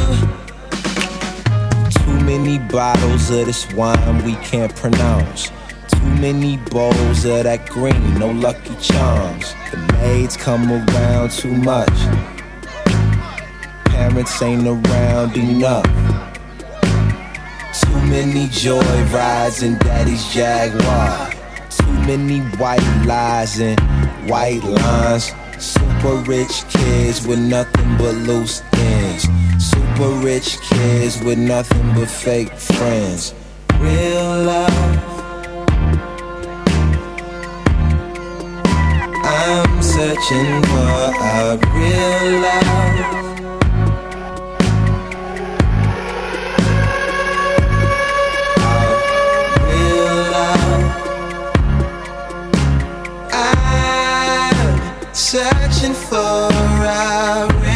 Too many bottles of this wine we can't pronounce. Too many bowls of that green, no lucky charms. The maids come around too much. Parents ain't around enough. Too many joy rides in daddy's Jaguar. Too many white lies and white lines. Super rich kids with nothing but loose ends. Super rich kids with nothing but fake friends. Real love. I'm searching for a real love. Searching for a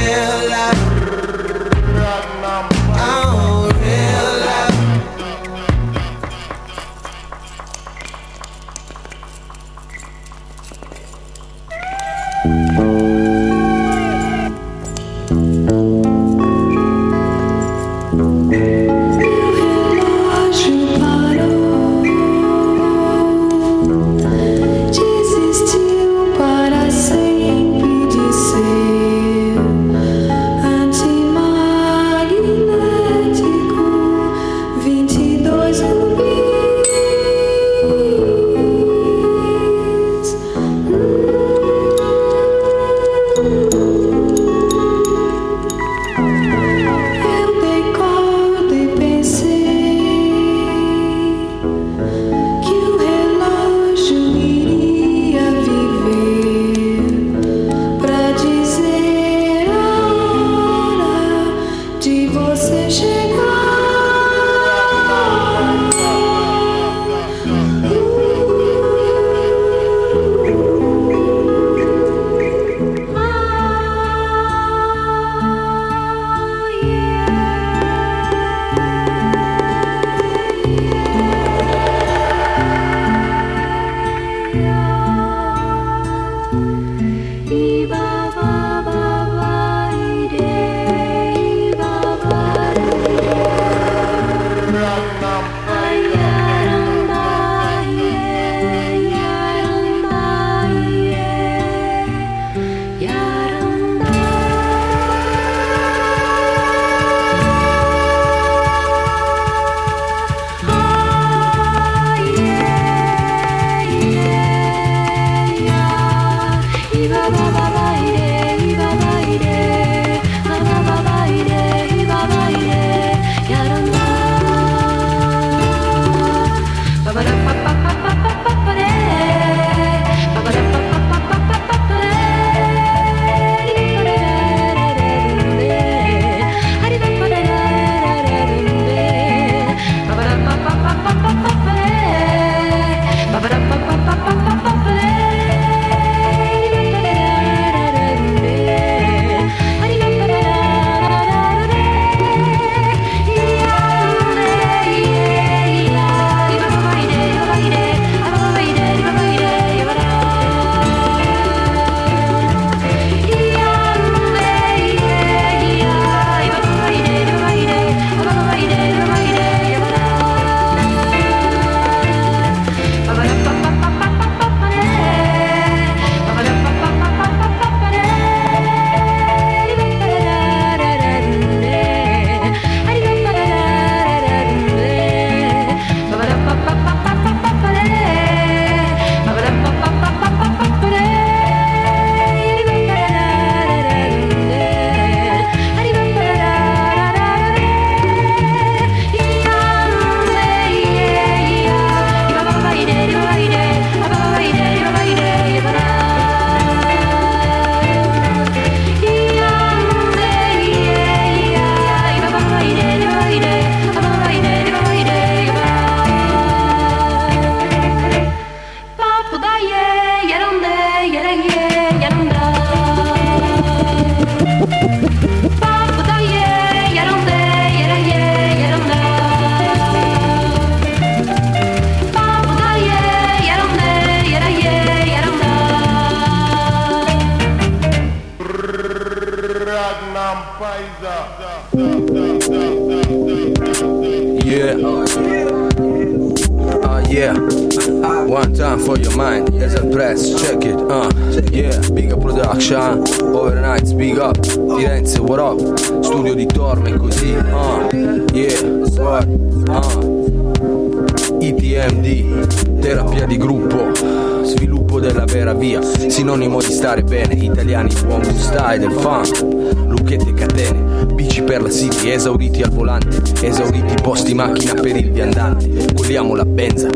city, esauriti al volante, esauriti posti macchina per il viandante, coliamo la benza,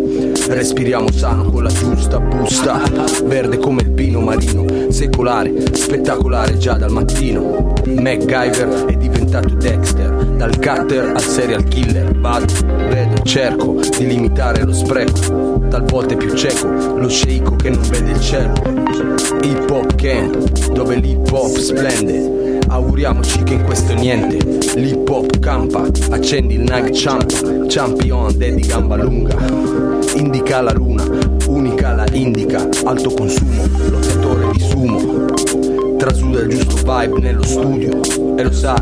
respiriamo sano con la giusta busta, verde come il pino marino, secolare, spettacolare già dal mattino, MacGyver è diventato Dexter, dal cutter al serial killer, vado, vedo, cerco di limitare lo spreco, talvolta è più cieco, lo sceicco che non vede il cielo, hip hop camp, dove l'hip hop splende, auguriamoci che in questo niente, l'hip hop campa, accendi il nag champ, champion dedi gamba lunga, indica la luna, unica la indica, alto consumo, lottatore di sumo, trasuda il giusto vibe nello studio, e lo sai.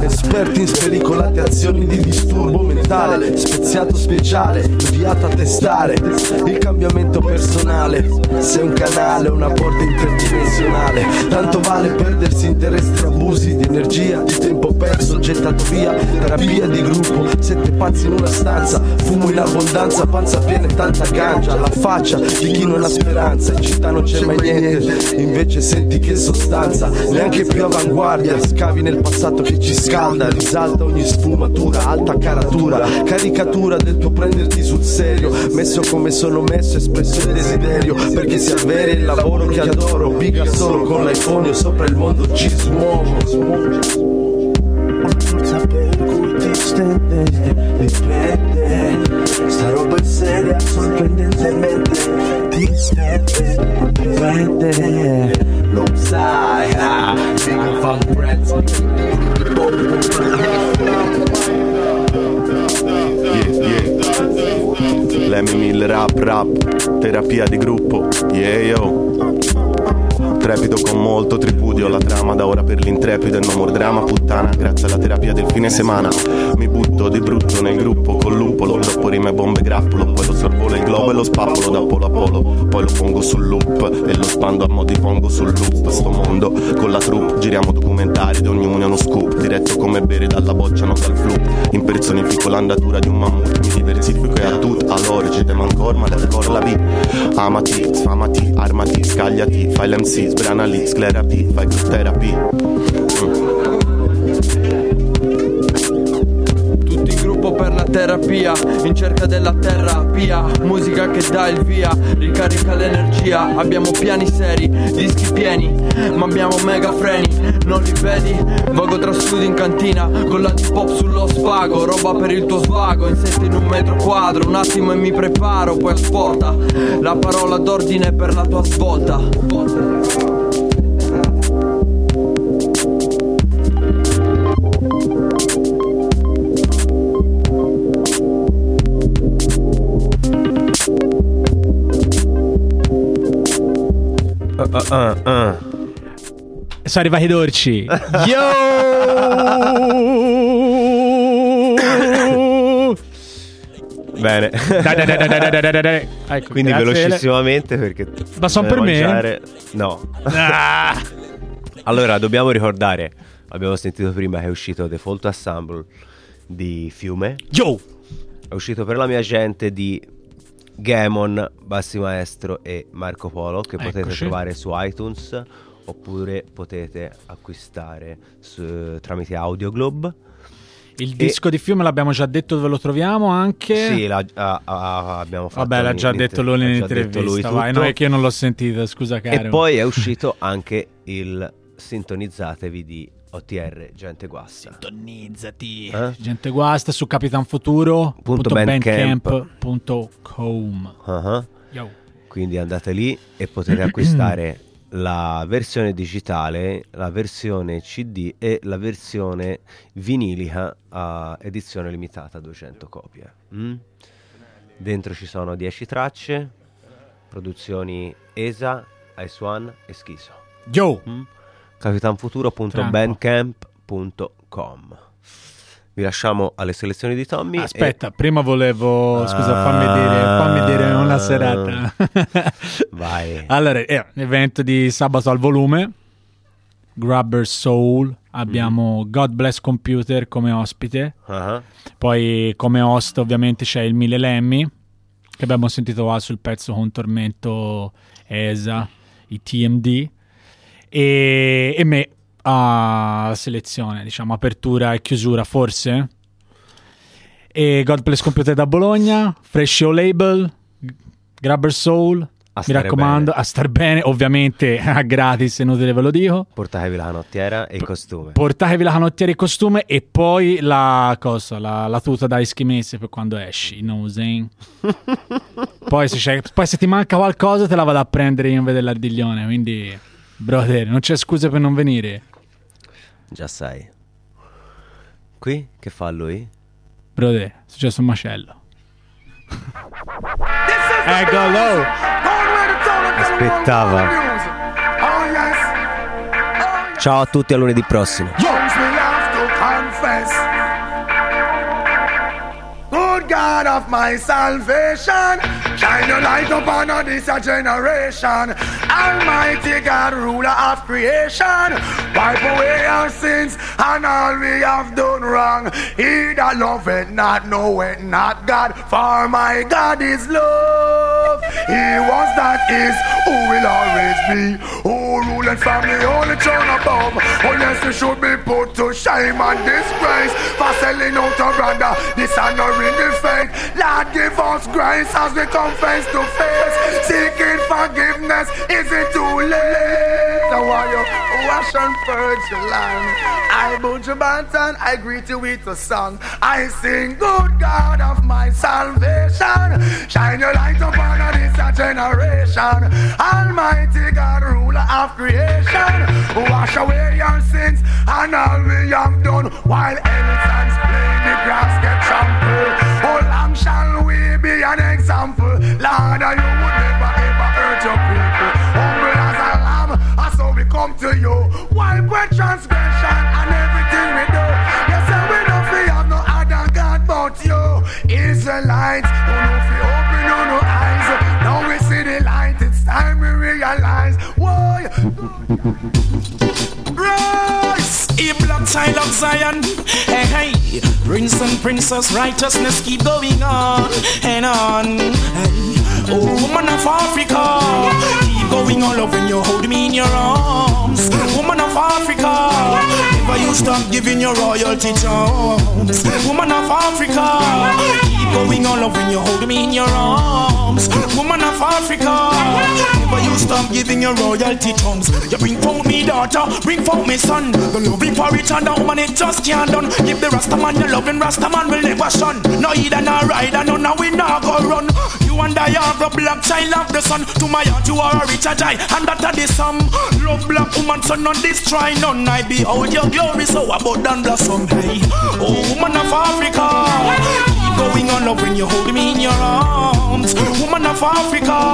Esperti in spericolate azioni di disturbo mentale Speziato speciale, inviato a testare Il cambiamento personale Sei un canale, una porta interdimensionale Tanto vale perdersi in abusi Di energia, di tempo perso, gettato via Terapia di gruppo, sette pazzi in una stanza Fumo in abbondanza, panza piena e tanta gancia La faccia di chi non ha speranza In città non c'è mai niente. Invece senti che sostanza Neanche più avanguardia. Scavi nel passato che ci scalda Risalta ogni sfumatura, alta caratura. Caricatura del tuo prenderti sul serio. Messo come sono messo, espresso il desiderio. Perché sia vero il lavoro che adoro Biga solo con l'iPhone io sopra il mondo ci smuovo stende, dipende Sta roba è seria, sorprendentemente Ti stende, dipende Lo sai, ah, Big Funk Brands Lemmy Mill rap rap, terapia di gruppo, yeah yo. Trepido con molto tripudio, la trama da ora per l'intrepido e no more drama, puttana, grazie alla terapia del fine settimana. Mi butto di brutto nel gruppo col lupolo, troppo rime bombe grappolo, poi lo sorvolo il globo e lo spappolo da polo a polo, poi lo pongo sul loop e lo spando a mo' di pongo sul loop. Sto mondo con la troupe, giriamo documentari di ognuno è uno scoop, diretto come bere dalla boccia, non dal flu. Impersonifico l'andatura di un mammut, mi diversifico e a tut, temo ancora, ma ancora la vita. Amati, sfamati, armati, scagliati, fai l'MC, seats with analyse, clear that beat, like therapy. Mm. Per la terapia, in cerca della terapia, musica che dà il via, ricarica l'energia, abbiamo piani seri, dischi pieni, ma abbiamo mega freni, non li vedi? Vago tra studi in cantina, con la hip hop sullo spago, roba per il tuo svago, insetti in un metro quadro, un attimo e mi preparo, poi asporta, la parola d'ordine per la tua svolta. Sono arrivati i dolci. Yo! Bene. Dai, dai, dai, dai, dai, dai, dai, dai. Ecco, Quindi grazie. velocissimamente perché Ma son devo per me? mangiare- No. Ah! allora, dobbiamo ricordare, abbiamo sentito prima che è uscito Default Assemble di Fiume. Yo! È uscito per la mia gente di Gamon, Bassi Maestro e Marco Polo che potete Eccoci. trovare su iTunes oppure potete acquistare su- tramite Audioglobe. Il disco di fiume l'abbiamo già detto dove lo troviamo anche. Sì, l'ha- ah, ah, abbiamo fatto Vabbè, l'ha già detto lui nell'intervista. lui vai, no, è che io non l'ho sentito, scusa caro. E poi è uscito anche il Sintonizzatevi di OTR Gente Guassa. Sintonizzati. Eh? Gente guasta su capitanfuturo.bandcamp.com. Yo. Quindi andate lì e potete acquistare la versione digitale, la versione CD e la versione vinilica a edizione limitata 200 copie. Mm? Dentro ci sono 10 tracce, produzioni ESA, Ice One e Schiso. Yo! Mm? capitanfuturo.bandcamp.com Vi lasciamo alle selezioni di Tommy. Aspetta, prima volevo. Scusa, fammi dire, fammi dire una serata. Vai. allora, è un evento di sabato al volume. Grubber Soul. Abbiamo God Bless Computer come ospite. Ah. Poi come host ovviamente c'è il Mille Lemmy, che abbiamo sentito qua sul pezzo con Tormento, ESA, i TMD. E, e me a selezione, diciamo, apertura e chiusura forse. E God Bless Computer da Bologna, Fresh Show Label, Grubber Soul. Mi raccomando, a star bene, ovviamente a gratis, inutile ve lo dico. Portatevi la canottiera e il costume. Portatevi la canottiera e il costume e poi la cosa, la, la tuta da eschimese per quando esci, no poi, se poi se ti manca qualcosa te la vado a prendere io in vede dell'ardiglione, quindi brother, non c'è scuse per non venire. Già sai. Qui che fa lui? Brother, è successo un macello. Eccolo! Aspettava. Ciao a tutti a lunedì prossimo. Yours will have to confess. Good God of my salvation, shine your light upon this generation. Almighty God, ruler of creation, wipe away our sins and all we have done wrong. He that loveth not, knoweth not God, for my God is love. He was that is, who will always be, who ruleth from the holy throne above. Oh yes, we should be put to shame and disgrace for selling out our brother, dishonoring the faith. Lord, give us grace as we come face to face, seeking forgiveness. Is it too late? Now while you wash and purge the land, I your bantan, I greet you with a song. I sing, good God of my salvation, shine your light upon this generation. Almighty God, ruler of creation, wash away your sins and all we have done while elephants play the grass get trampled. Shall we be an example. Lord, you would never ever hurt your people. Humble as a lamb, and so we come to you. Wipe away transgression and everything we do. You say we don't fear no other God but you. Israelites, who no fear open on no eyes. Now we see the light, it's time we realize. Why? Rise, a black of Zion. Hey, hey, prince and princess, righteousness keep going on and on. Hey, oh, woman of Africa, keep going all over you, hold me in your arms. Woman of Africa, never you stop giving your royalty charms. Woman of Africa, keep going all over you, hold me in your arms. Woman of Africa, never you stop giving your royalty tongues. You bring for me daughter, bring for me son. The loving for each other, woman, it just can't done. Give the Rasta man your loving, Rasta man will never shun. No either nor rider, no, now we not go run. You and I are the black child of the sun. To my heart, you are a richer guy, and that are the sum. Love black woman, so none destroy none. I behold your glory, so about than blossom. Hey, oh woman of Africa. Going on love when you hold me in your arms. Woman of Africa,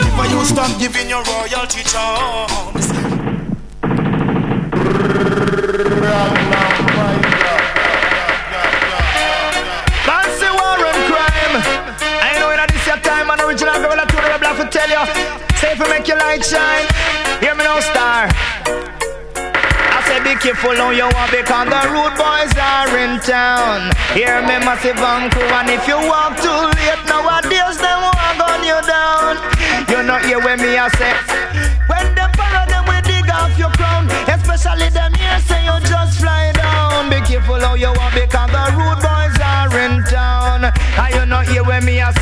never you stop giving your royalty charms. Say make your light shine, hear me now, star. I say be careful how you want because the rude boys are in town. Hear me massive uncle, and if you walk too late nowadays them want gun you down. You not hear when me I say when them follow them we dig off your crown. Especially them here say you just fly down. Be careful how you want because the rude boys are in town. And you not hear when me I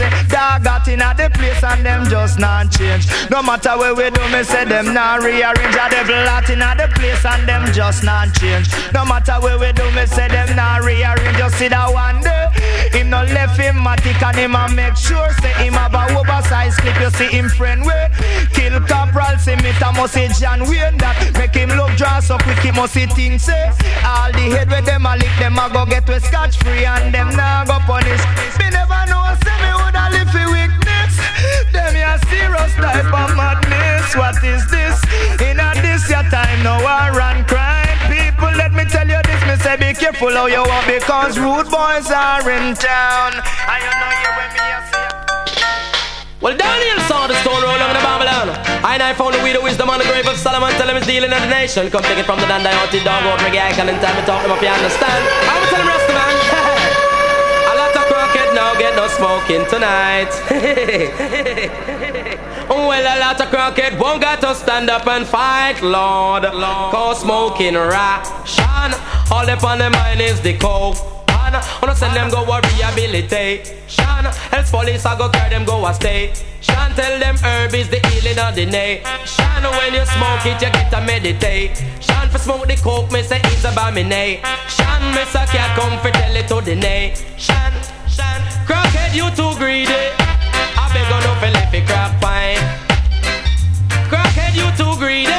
place and them just not change. No matter where we do, me say them not rearrange. A devil out in the place and them just not change. No matter where we do, me say them not rearrange. Just see that one day, him no left him matic and him a make sure say him have a oversized clip. You see him friend way kill corporal. Say me ta must say John Wayne that make him look draw so quick. He must see things say all the head with them a lick them a go get we scotch free and them now go punish. Me never know ya type of madness. What is this? In a this your time no war and crime. People let me tell you this. Me say be careful how you walk because rude boys are in town. And you know you when me. Well, Daniel saw the stone roll over the Babylon. I and I found the weed of wisdom on the grave of Solomon. Tell him he's dealing in the nation. Come take it from the Dandiote dog out reggae icon and time to talk him if you understand. I will tell him rest man. A lot of crooked now get no smoking tonight. well, a lot of crooked won't got to stand up and fight, Lord. Cause smoking ration. All upon the mind is the coke. Wanna oh, send them go a rehabilitation. Else police I go carry them go a stay. Shan tell them herb is the healing of the nation. When you smoke it, you get to meditate. Shan for smoke the coke, me say it's abomination. Me say can't come for tell it to the nation. Shan, crackhead, you too greedy. I beg on no for left it crack pine. Crackhead, you too greedy.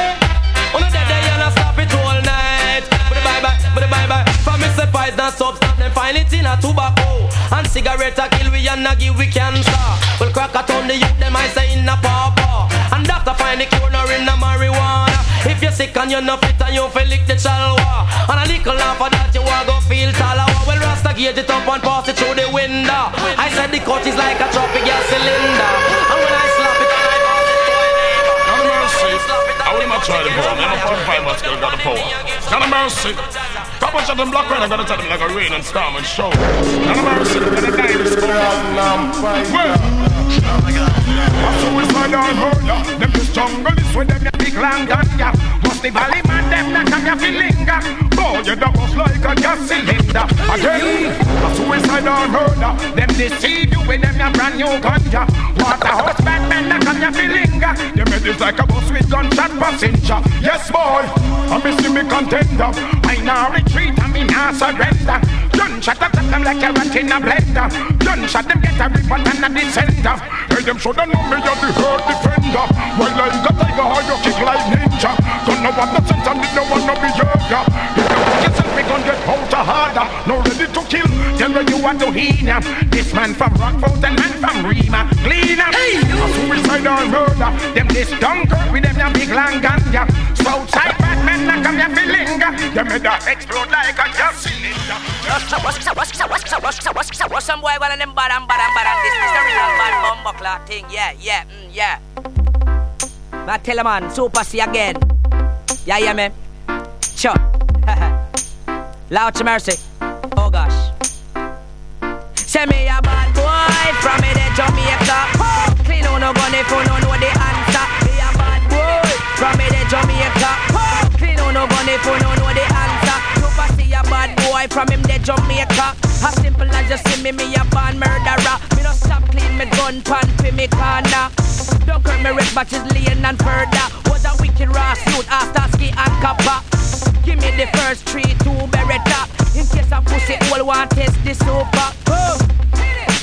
On a dead day, you not stop it all night. But the bye bye, but bye bye. From me pies not substance, them find it in a tobacco. And cigarette a kill we and a give we cancer. Well, crack a ton the youth, them I say in a pawpaw. And doctor find the cure nor in a marijuana. If you're sick and you're not fit and you feel lick the chalwa. And a little laugh for that, you want go feel taller. Well, Rasta gauge it up and pass it through the window. I said the cut is like a tropic gas cylinder. And when I slap it, and I pass it to a neighbor. None mercy. I will not try the power. I'm not five what's going got the power. None of mercy. Couple shot them black right, I'm gonna tell them like a rain and storm and show. None of mercy. Gonna die in this What's suicide on murder? Them this jungle is them ya big land and ya. The valley man them that come ya feel linger. Boy, you don't bust like a gas cylinder. Again, what's suicide on murder? Them deceive you with them ya brand new ganja. Waterhouse bad men that come ya feel. You made this like a bus with gunshot passenger. Yes, boy, I miss me contender. I now retreat and me now surrender. Gunshot attack them like a rat in a blender. Gunshot them get a ripper and a descender. Hey, them shoulda know me a the hurt defender. While I got tiger, how you kick like ninja. Don't know what the sense and did no one. If you put yourself, we gon' get out harder. No ready to kill, tell where you want to heal ya. This man from Rockford and man from Rima. Clean up, hey, a suicide or murder. Them this dumb girl with them big long ganja. Southside bad men that come ya feelinga. Them head a explode like a gas cylinder. What's some boy one of them badam badam badam This is the real bad bumbo clock thing Yeah, yeah, mm, yeah I tell a man, super see again Yeah, yeah, man Sure Loud to mercy. Oh gosh. Send me a bad boy from me the Jamaica. Clean on no gun if you no know the answer. Me a bad boy from me the Jamaica. Clean on no gun if you no know the answer. Super see a bad boy from him the Jamaica. As simple as you see me, me a born murderer. Me no stop clean me gun pan fi me corner. Don't hurt me red batches lane and further. Was a wicked suit after ski and copper Me the first three, two beretta In case a pussy all want taste the super. Oh.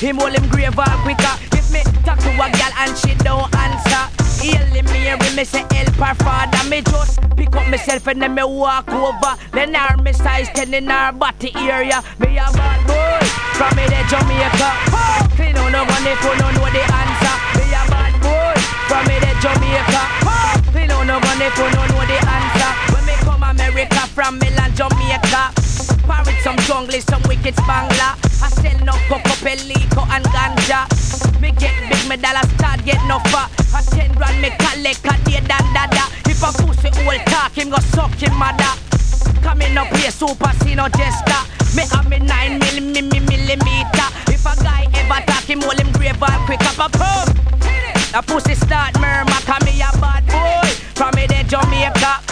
Him hold him grave all quicker. If me talk to a gal and she don't answer Hail me here, me say help her father. Me just pick up myself and then me walk over. Then her me size 10 in her body area. Me a bad boy from me the Jamaica. Oh. Clean on gun if you don't know the answer. Me a bad boy from me the Jamaica. Oh. Clean on gun if you don't know the answer America from Milan, Jamaica. Parrot some jungle, some wicked spangler. I sell no coco, pelico and ganja. Me get big, me dollar start get no fat. A ten grand me collect a day dan dada. If a pussy old talk, him go suck him mother. Coming up here, super see no jester. Me have me nine milli, mi, mi, millimeter. If a guy ever talk, him hold him grave all quick up a pump. The pussy start murmur, cause me a bad boy. From me the Jamaica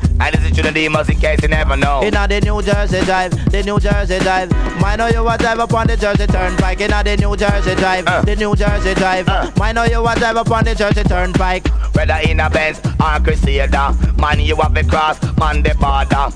And this is to the demons in case you never know. Inna the New Jersey Drive, the New Jersey Drive. Mine know you a drive upon the Jersey Turnpike. Inna the New Jersey Drive, uh. the New Jersey Drive. Uh. Mine know you a drive upon the Jersey Turnpike. Whether in a Benz or Crusader, man you have to cross, man the border.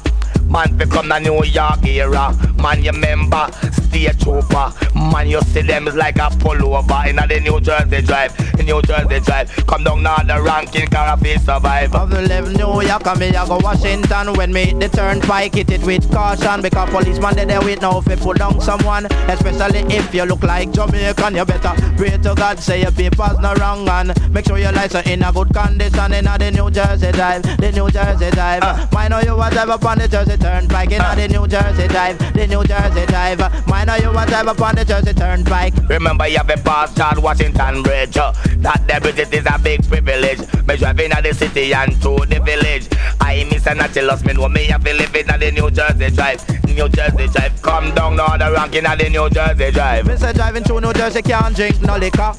Man become the New York era. Man you member, state trooper. Man you see them is like a pullover. In the New Jersey Drive, in New Jersey Drive. Come down now the ranking car if survive. Of the live New York and me I go Washington. When me the turnpike hit it with caution. Because policeman they there wait now if pull down someone. Especially if you look like Jamaican You better pray to God say your papers not wrong. And make sure your license in a good condition. In the New Jersey Drive, the New Jersey Drive. Mind know you a drive upon the Jersey Turnpike. In the New Jersey Drive, the New Jersey Drive. Mind know you a drive upon the Jersey Turnpike Remember you have a pass George Washington Bridge. uh, That the bridge it is a big privilege. Me driving at the city and to the village. I miss and Nachilus, me know me have to live in the New Jersey Drive. New Jersey Drive. Come down now the ranking at the New Jersey Drive. Me say driving through New Jersey can't drink no liquor.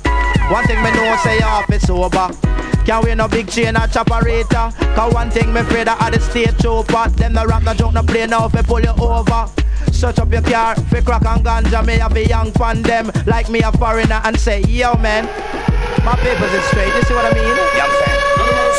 One thing me know say off is sober. Can't wear no big chain or chopperata. Cause one thing me afraid of the state trooper. Them no rap no joke no play now if they pull you over. Search up your car, fi crack and ganja. Me have a young fan them like me a foreigner and say, yo man, my papers is straight. You see what I mean? Yeah, I'm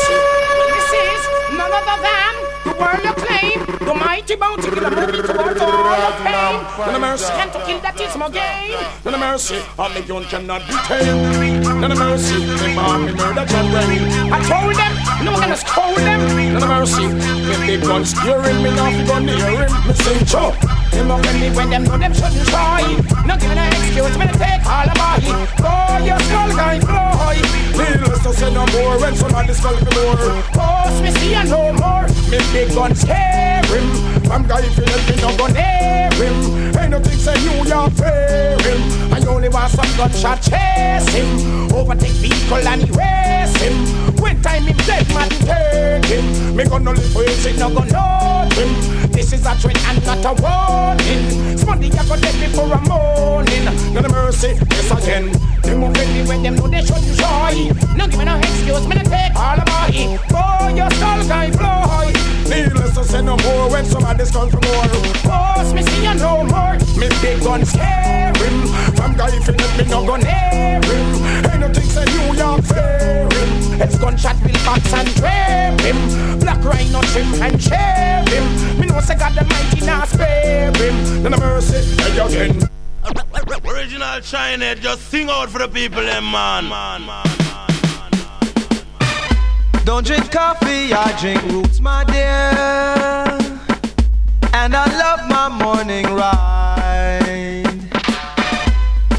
This is none other than the world acclaim, the mighty bounty, the mighty to all of pain. None of mercy, and to kill that is my game. None of mercy, all the gun cannot detain. None of mercy, me mom, me murder John Wayne. I told them, no one gonna scold them. None of mercy, me big gun scaring me, not fi gun near him. Me sing chop. Them up when me when them know them shouldn't try. Not giving an excuse, me to take all of my Boy, your skull guy fly. Needless to say no more when somebody skull for more. Post me see no more. Me big gun scare him. From guy if you help me no go near him. Ain't no thing say New York fair him. I only want some gunshot chase him. Overtake vehicle and erase him. When time him dead man take him. Me gonna live for it, no go know him. This is a threat and not a warning. Somebody I go dead before a morning. Of mercy, yes again. Them move ready when them know they shouldn't try. No give me no excuse, me no take all of my Boy, your skull guy fly. Needless to say no more when somebody skull for more. Post me see you no more. Me big gun scare him. From guy if you let me no go near him. Ain't no thing say New York fair him. It's gunshot will box and drape him. Black rhino trim and share him. Me know say God Almighty not spare him. None of mercy, hey again. Original China, just sing out for the people, them man. man, man. Don't drink coffee, I drink roots, my dear. And I love my morning ride.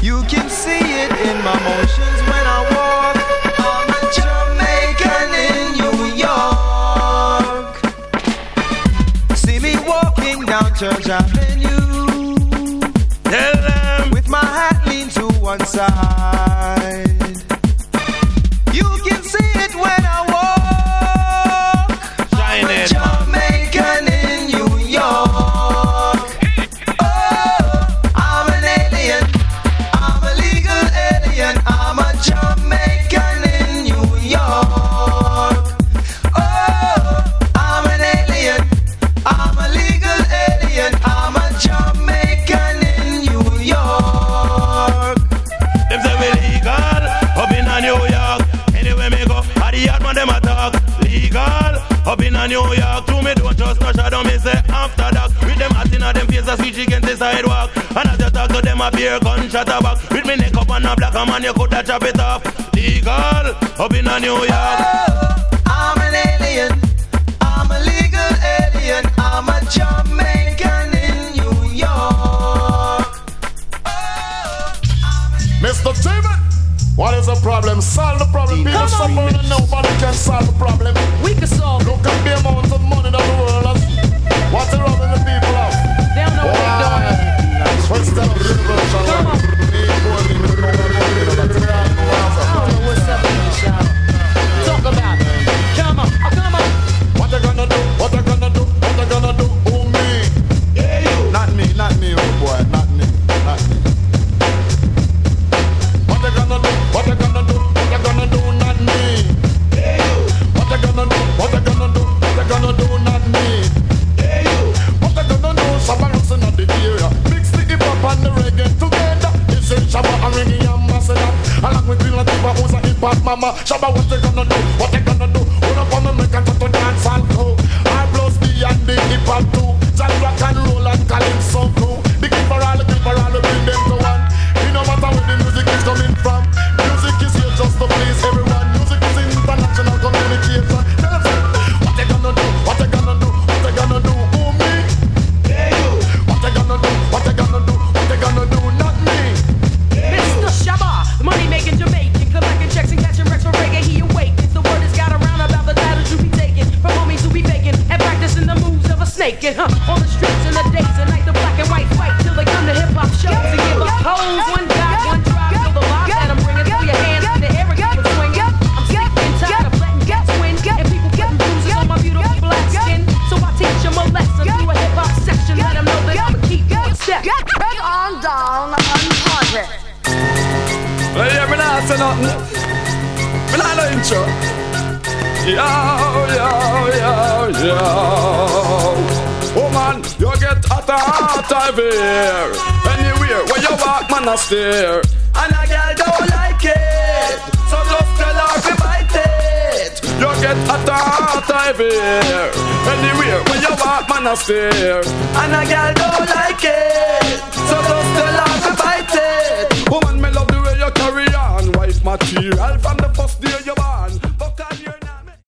You can see it in my motions when I walk. I'm a Jamaican in New York. See me walking down Church Avenue. One side. Up in a New York. To me don't trust no shadow. Me say after that. With them hot inna them face a switch against the sidewalk. And as you talk to them a beer gun shot a back. With me neck up on a black man you coulda chop it off. Legal up in a New York. I'm an alien. I'm a legal alien. I'm a Jamaican the problem? Solve the problem. People suffering and nobody can solve the problem. We can solve Look at the amount of money that the world has. What's the robbing the people of? They don't know what they're doing. What's the revolution? Come on. bad mama. Shabba, what they gonna do? What they gonna do? Hold up on me, make a to dance and go. I blows beyond the hip hop. everywhere. Anywhere where you walk, man, I stare. And a girl don't like it, so just tell her to bite it. You get hotter, hotter everywhere. Anywhere where you walk, man, I stare. And a girl don't like it, so just tell her to bite it. Woman, me love the way you carry on, wife material from